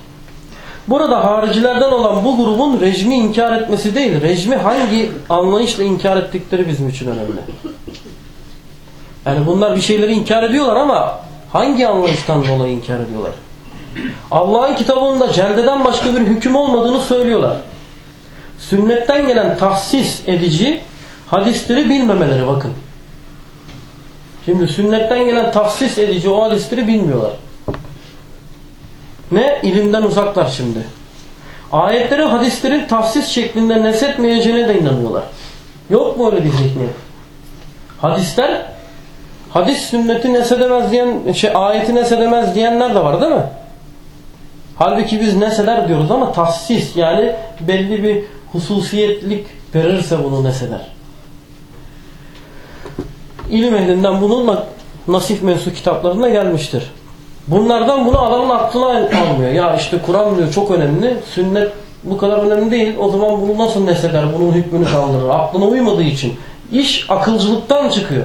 Burada haricilerden olan bu grubun rejimi inkar etmesi değil, rejimi hangi anlayışla inkar ettikleri bizim için önemli. Yani bunlar bir şeyleri inkar ediyorlar ama hangi anlayıştan dolayı inkar ediyorlar? Allah'ın kitabında celdeden başka bir hüküm olmadığını söylüyorlar. Sünnetten gelen tahsis edici hadisleri bilmemeleri bakın. Şimdi sünnetten gelen tahsis edici o hadisleri bilmiyorlar. Ne? ilimden uzaklar şimdi. Ayetleri hadislerin tahsis şeklinde nesetmeyeceğine de inanıyorlar. Yok mu öyle bir zihniyet? Hadisler hadis sünneti nesedemez diyen şey ayeti nesedemez diyenler de var değil mi? Halbuki biz neseder diyoruz ama tahsis yani belli bir hususiyetlik verirse bunu neseder ilim ehlinden bunun nasif mensu kitaplarına gelmiştir. Bunlardan bunu adamın aklına almıyor. Ya işte Kur'an diyor çok önemli. Sünnet bu kadar önemli değil. O zaman bunu nasıl neseder? Bunun hükmünü kaldırır. Aklına uymadığı için. İş akılcılıktan çıkıyor.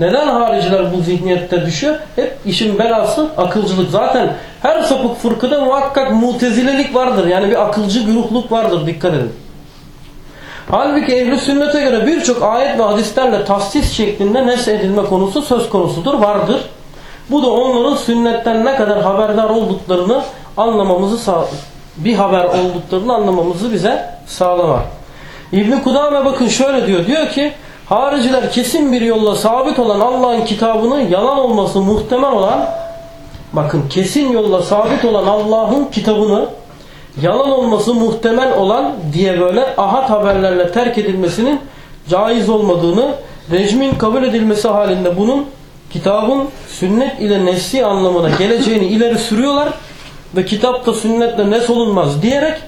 Neden hariciler bu zihniyette düşüyor? Hep işin belası akılcılık. Zaten her sapık fırkada muhakkak mutezilelik vardır. Yani bir akılcı güruhluk vardır. Dikkat edin. Halbuki ehli sünnete göre birçok ayet ve hadislerle tahsis şeklinde nes edilme konusu söz konusudur, vardır. Bu da onların sünnetten ne kadar haberdar olduklarını anlamamızı bir haber olduklarını anlamamızı bize sağlamar. İbn Kudame bakın şöyle diyor. Diyor ki hariciler kesin bir yolla sabit olan Allah'ın kitabını yalan olması muhtemel olan bakın kesin yolla sabit olan Allah'ın kitabını yalan olması muhtemel olan diye böyle ahad haberlerle terk edilmesinin caiz olmadığını, rejmin kabul edilmesi halinde bunun kitabın sünnet ile nesli anlamına geleceğini ileri sürüyorlar ve kitapta sünnetle nes olunmaz diyerek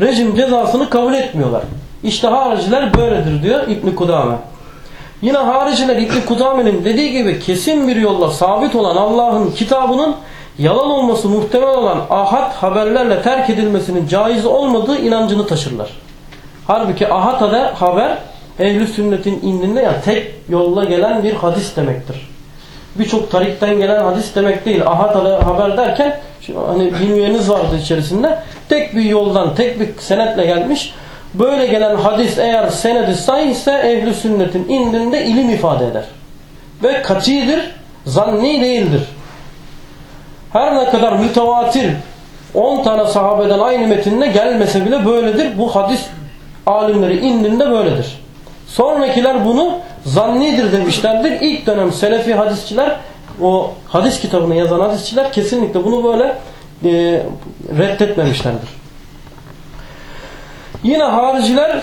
rejim cezasını kabul etmiyorlar. İşte hariciler böyledir diyor İbn Kudame. Yine hariciler İbn Kudame'nin dediği gibi kesin bir yolla sabit olan Allah'ın kitabının yalan olması muhtemel olan ahad haberlerle terk edilmesinin caiz olmadığı inancını taşırlar. Halbuki ahad haber ehli sünnetin indinde yani tek yolla gelen bir hadis demektir. Birçok tarikten gelen hadis demek değil. Ahad haber derken hani bilmeyeniz vardı içerisinde. Tek bir yoldan, tek bir senetle gelmiş. Böyle gelen hadis eğer senedi sahih ise sünnetin indinde ilim ifade eder. Ve katidir, zanni değildir. Her ne kadar mütevatir 10 tane sahabeden aynı metinde gelmese bile böyledir. Bu hadis alimleri indinde böyledir. Sonrakiler bunu zannidir demişlerdir. İlk dönem Selefi hadisçiler o hadis kitabını yazan hadisçiler kesinlikle bunu böyle e, reddetmemişlerdir. Yine hariciler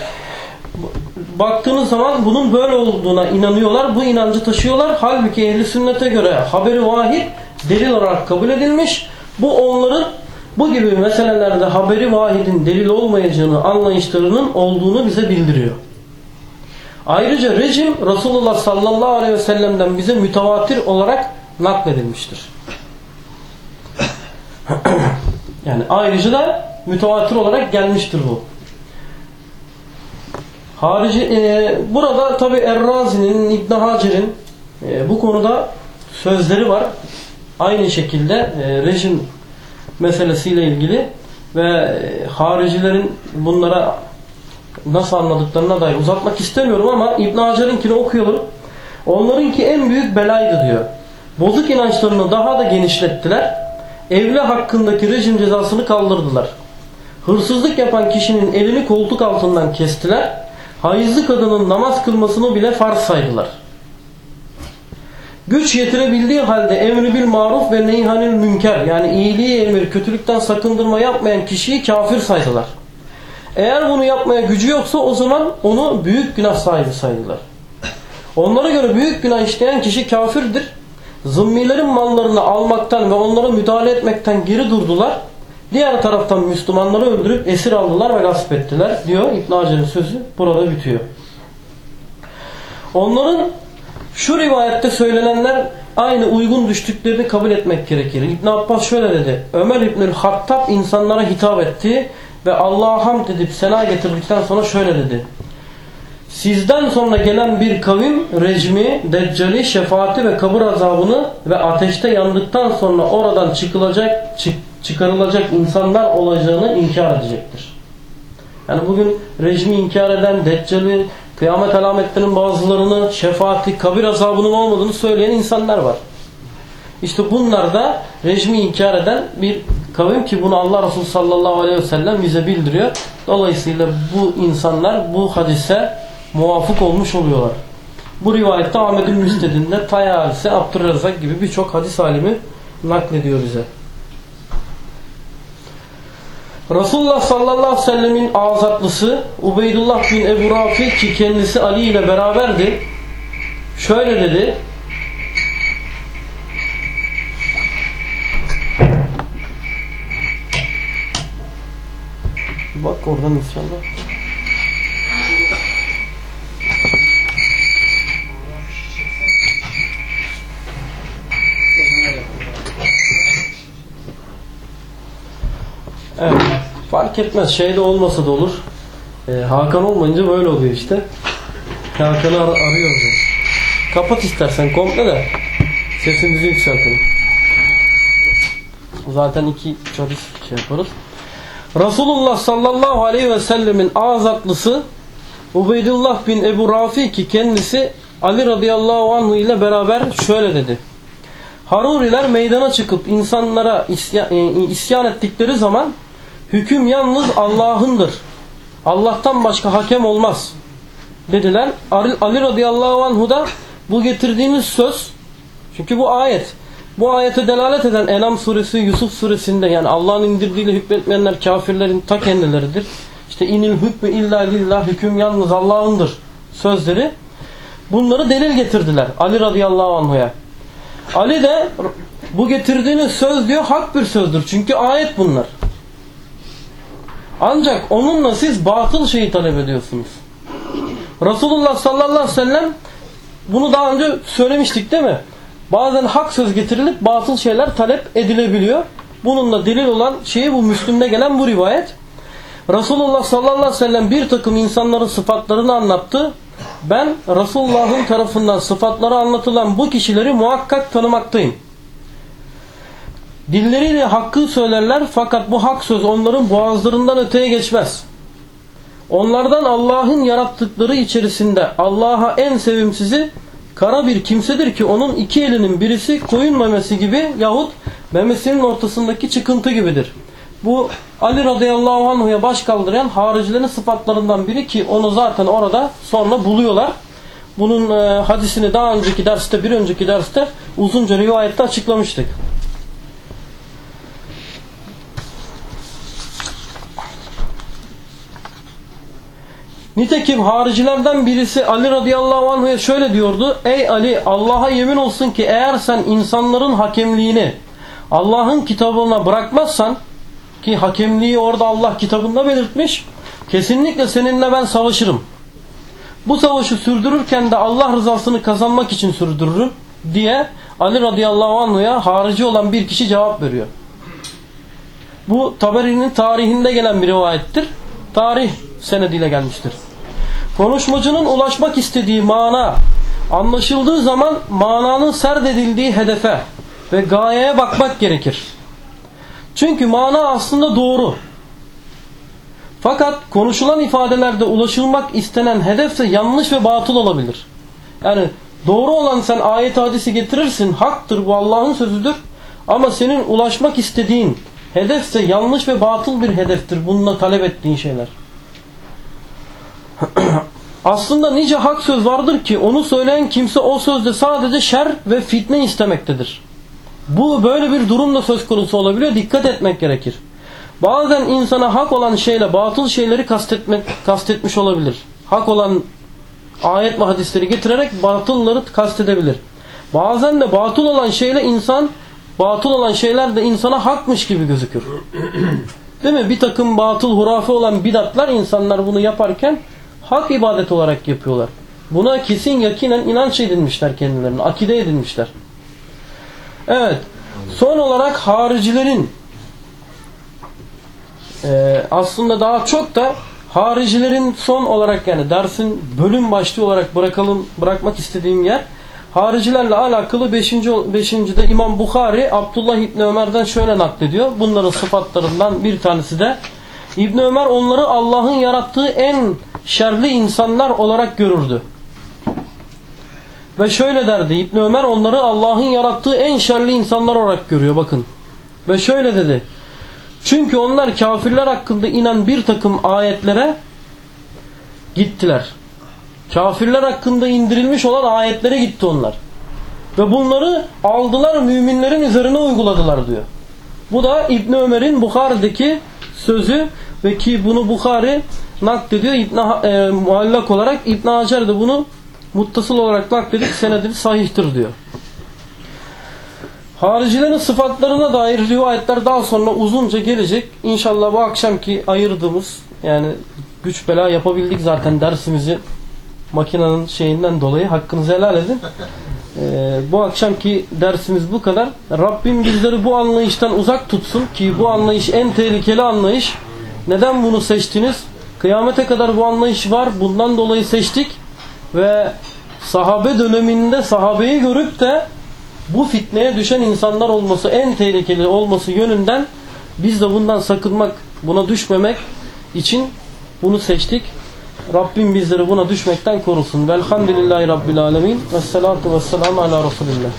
baktığınız zaman bunun böyle olduğuna inanıyorlar. Bu inancı taşıyorlar. Halbuki ehli sünnete göre haberi vahid delil olarak kabul edilmiş. Bu onların bu gibi meselelerde haberi vahidin delil olmayacağını anlayışlarının olduğunu bize bildiriyor. Ayrıca rejim Resulullah sallallahu aleyhi ve sellem'den bize mütevatir olarak nakledilmiştir. yani ayrıca da mütevatir olarak gelmiştir bu. Harici, e, burada tabi Errazi'nin, İbn Hacer'in e, bu konuda sözleri var. Aynı şekilde e, rejim meselesiyle ilgili ve e, haricilerin bunlara nasıl anladıklarına dair uzatmak istemiyorum ama İbn Hacer'inkini okuyalım. Onlarınki en büyük belaydı diyor. Bozuk inançlarını daha da genişlettiler. Evli hakkındaki rejim cezasını kaldırdılar. Hırsızlık yapan kişinin elini koltuk altından kestiler. Hayızlı kadının namaz kılmasını bile farz saydılar. Güç yetirebildiği halde emri bil maruf ve neyhanil münker yani iyiliği emir kötülükten sakındırma yapmayan kişiyi kafir saydılar. Eğer bunu yapmaya gücü yoksa o zaman onu büyük günah sahibi saydılar. Onlara göre büyük günah işleyen kişi kafirdir. Zımmilerin mallarını almaktan ve onlara müdahale etmekten geri durdular. Diğer taraftan Müslümanları öldürüp esir aldılar ve gasp ettiler diyor İbn Hacer'in sözü burada bitiyor. Onların şu rivayette söylenenler aynı uygun düştüklerini kabul etmek gerekir. İbn Abbas şöyle dedi. Ömer İbnül Hattab insanlara hitap etti ve Allah'a hamd edip sena getirdikten sonra şöyle dedi. Sizden sonra gelen bir kavim rejimi, deccali, şefaati ve kabur azabını ve ateşte yandıktan sonra oradan çıkılacak, çık, çıkarılacak insanlar olacağını inkar edecektir. Yani bugün rejimi inkar eden, deccali, kıyamet alametlerinin bazılarını, şefaati, kabir azabının olmadığını söyleyen insanlar var. İşte bunlar da rejimi inkar eden bir kavim ki bunu Allah Resulü sallallahu aleyhi ve sellem bize bildiriyor. Dolayısıyla bu insanlar bu hadise muvafık olmuş oluyorlar. Bu rivayette Ahmet'in Müsted'inde Tayalisi, Abdurrazak gibi birçok hadis alimi naklediyor bize. Resulullah sallallahu aleyhi ve sellemin azatlısı Ubeydullah bin Ebu Rafi ki kendisi Ali ile beraberdi. Şöyle dedi. Bak oradan inşallah. Evet. Fark etmez. Şeyde olmasa da olur. Ee, Hakan olmayınca böyle oluyor işte. Hakan'ı ar arıyoruz. Kapat istersen komple de sesimizi yükseltelim. Zaten iki çocuk şey yaparız. Resulullah sallallahu aleyhi ve sellemin azatlısı Ubeydullah bin Ebu Rafi ki kendisi Ali radıyallahu anh ile beraber şöyle dedi. Haruriler meydana çıkıp insanlara isyan, e, isyan ettikleri zaman hüküm yalnız Allah'ındır. Allah'tan başka hakem olmaz dediler. Ali, Ali radıyallahu anhu da bu getirdiğiniz söz çünkü bu ayet bu ayete delalet eden Enam suresi Yusuf suresinde yani Allah'ın indirdiğiyle hükmetmeyenler kafirlerin ta kendileridir. İşte inil hükmü illa lillah hüküm yalnız Allah'ındır sözleri. Bunları delil getirdiler Ali radıyallahu anhu'ya. Ali de bu getirdiğiniz söz diyor hak bir sözdür. Çünkü ayet bunlar. Ancak onunla siz batıl şeyi talep ediyorsunuz. Resulullah sallallahu aleyhi ve sellem bunu daha önce söylemiştik değil mi? Bazen hak söz getirilip batıl şeyler talep edilebiliyor. Bununla delil olan şeyi bu Müslüm'de gelen bu rivayet. Resulullah sallallahu aleyhi ve sellem bir takım insanların sıfatlarını anlattı. Ben Resulullah'ın tarafından sıfatları anlatılan bu kişileri muhakkak tanımaktayım. Dilleriyle hakkı söylerler fakat bu hak söz onların boğazlarından öteye geçmez. Onlardan Allah'ın yarattıkları içerisinde Allah'a en sevimsizi kara bir kimsedir ki onun iki elinin birisi koyun memesi gibi yahut memesinin ortasındaki çıkıntı gibidir. Bu Ali radıyallahu anh'a baş kaldıran haricilerin sıfatlarından biri ki onu zaten orada sonra buluyorlar. Bunun e, hadisini daha önceki derste bir önceki derste uzunca rivayette açıklamıştık. Nitekim haricilerden birisi Ali radıyallahu anh'a şöyle diyordu. Ey Ali Allah'a yemin olsun ki eğer sen insanların hakemliğini Allah'ın kitabına bırakmazsan ki hakemliği orada Allah kitabında belirtmiş. Kesinlikle seninle ben savaşırım. Bu savaşı sürdürürken de Allah rızasını kazanmak için sürdürürüm diye Ali radıyallahu anh'a harici olan bir kişi cevap veriyor. Bu Taberi'nin tarihinde gelen bir rivayettir. Tarih senediyle gelmiştir. Konuşmacının ulaşmak istediği mana anlaşıldığı zaman mananın serdedildiği hedefe ve gayeye bakmak gerekir. Çünkü mana aslında doğru. Fakat konuşulan ifadelerde ulaşılmak istenen hedefse yanlış ve batıl olabilir. Yani doğru olan sen ayet hadisi getirirsin, haktır bu Allah'ın sözüdür. Ama senin ulaşmak istediğin hedefse yanlış ve batıl bir hedeftir bununla talep ettiğin şeyler. Aslında nice hak söz vardır ki onu söyleyen kimse o sözde sadece şer ve fitne istemektedir. Bu böyle bir durumda söz konusu olabiliyor. Dikkat etmek gerekir. Bazen insana hak olan şeyle batıl şeyleri kastetmek, kastetmiş olabilir. Hak olan ayet ve hadisleri getirerek batılları kastedebilir. Bazen de batıl olan şeyle insan batıl olan şeyler de insana hakmış gibi gözükür. Değil mi? Bir takım batıl hurafe olan bidatlar insanlar bunu yaparken hak ibadet olarak yapıyorlar. Buna kesin yakinen inanç edinmişler kendilerine. Akide edinmişler. Evet. Son olarak haricilerin e, aslında daha çok da haricilerin son olarak yani dersin bölüm başlığı olarak bırakalım bırakmak istediğim yer haricilerle alakalı 5. 5. de İmam Bukhari Abdullah İbni Ömer'den şöyle naklediyor. Bunların sıfatlarından bir tanesi de İbni Ömer onları Allah'ın yarattığı en şerli insanlar olarak görürdü. Ve şöyle derdi İbn Ömer onları Allah'ın yarattığı en şerli insanlar olarak görüyor bakın. Ve şöyle dedi. Çünkü onlar kafirler hakkında inen bir takım ayetlere gittiler. Kafirler hakkında indirilmiş olan ayetlere gitti onlar. Ve bunları aldılar müminlerin üzerine uyguladılar diyor. Bu da İbn Ömer'in Bukhari'deki sözü ve ki bunu Bukhari naklediyor İbn e, muallak olarak İbn Hacer de bunu muttasıl olarak nakledip senedini sahihtir diyor. Haricilerin sıfatlarına dair rivayetler daha sonra uzunca gelecek. İnşallah bu akşamki ayırdığımız yani güç bela yapabildik zaten dersimizi makinenin şeyinden dolayı hakkınızı helal edin. Ee, bu akşamki dersimiz bu kadar. Rabbim bizleri bu anlayıştan uzak tutsun ki bu anlayış en tehlikeli anlayış. Neden bunu seçtiniz? Kıyamete kadar bu anlayış var. Bundan dolayı seçtik. ve sahabe döneminde sahabeyi görüp de bu fitneye düşen insanlar olması en tehlikeli olması yönünden biz de bundan sakınmak, buna düşmemek için bunu seçtik. Rabbim bizleri buna düşmekten korusun. Velhamdülillahi Rabbil Alemin. Vessalatu vesselamu ala Resulillah.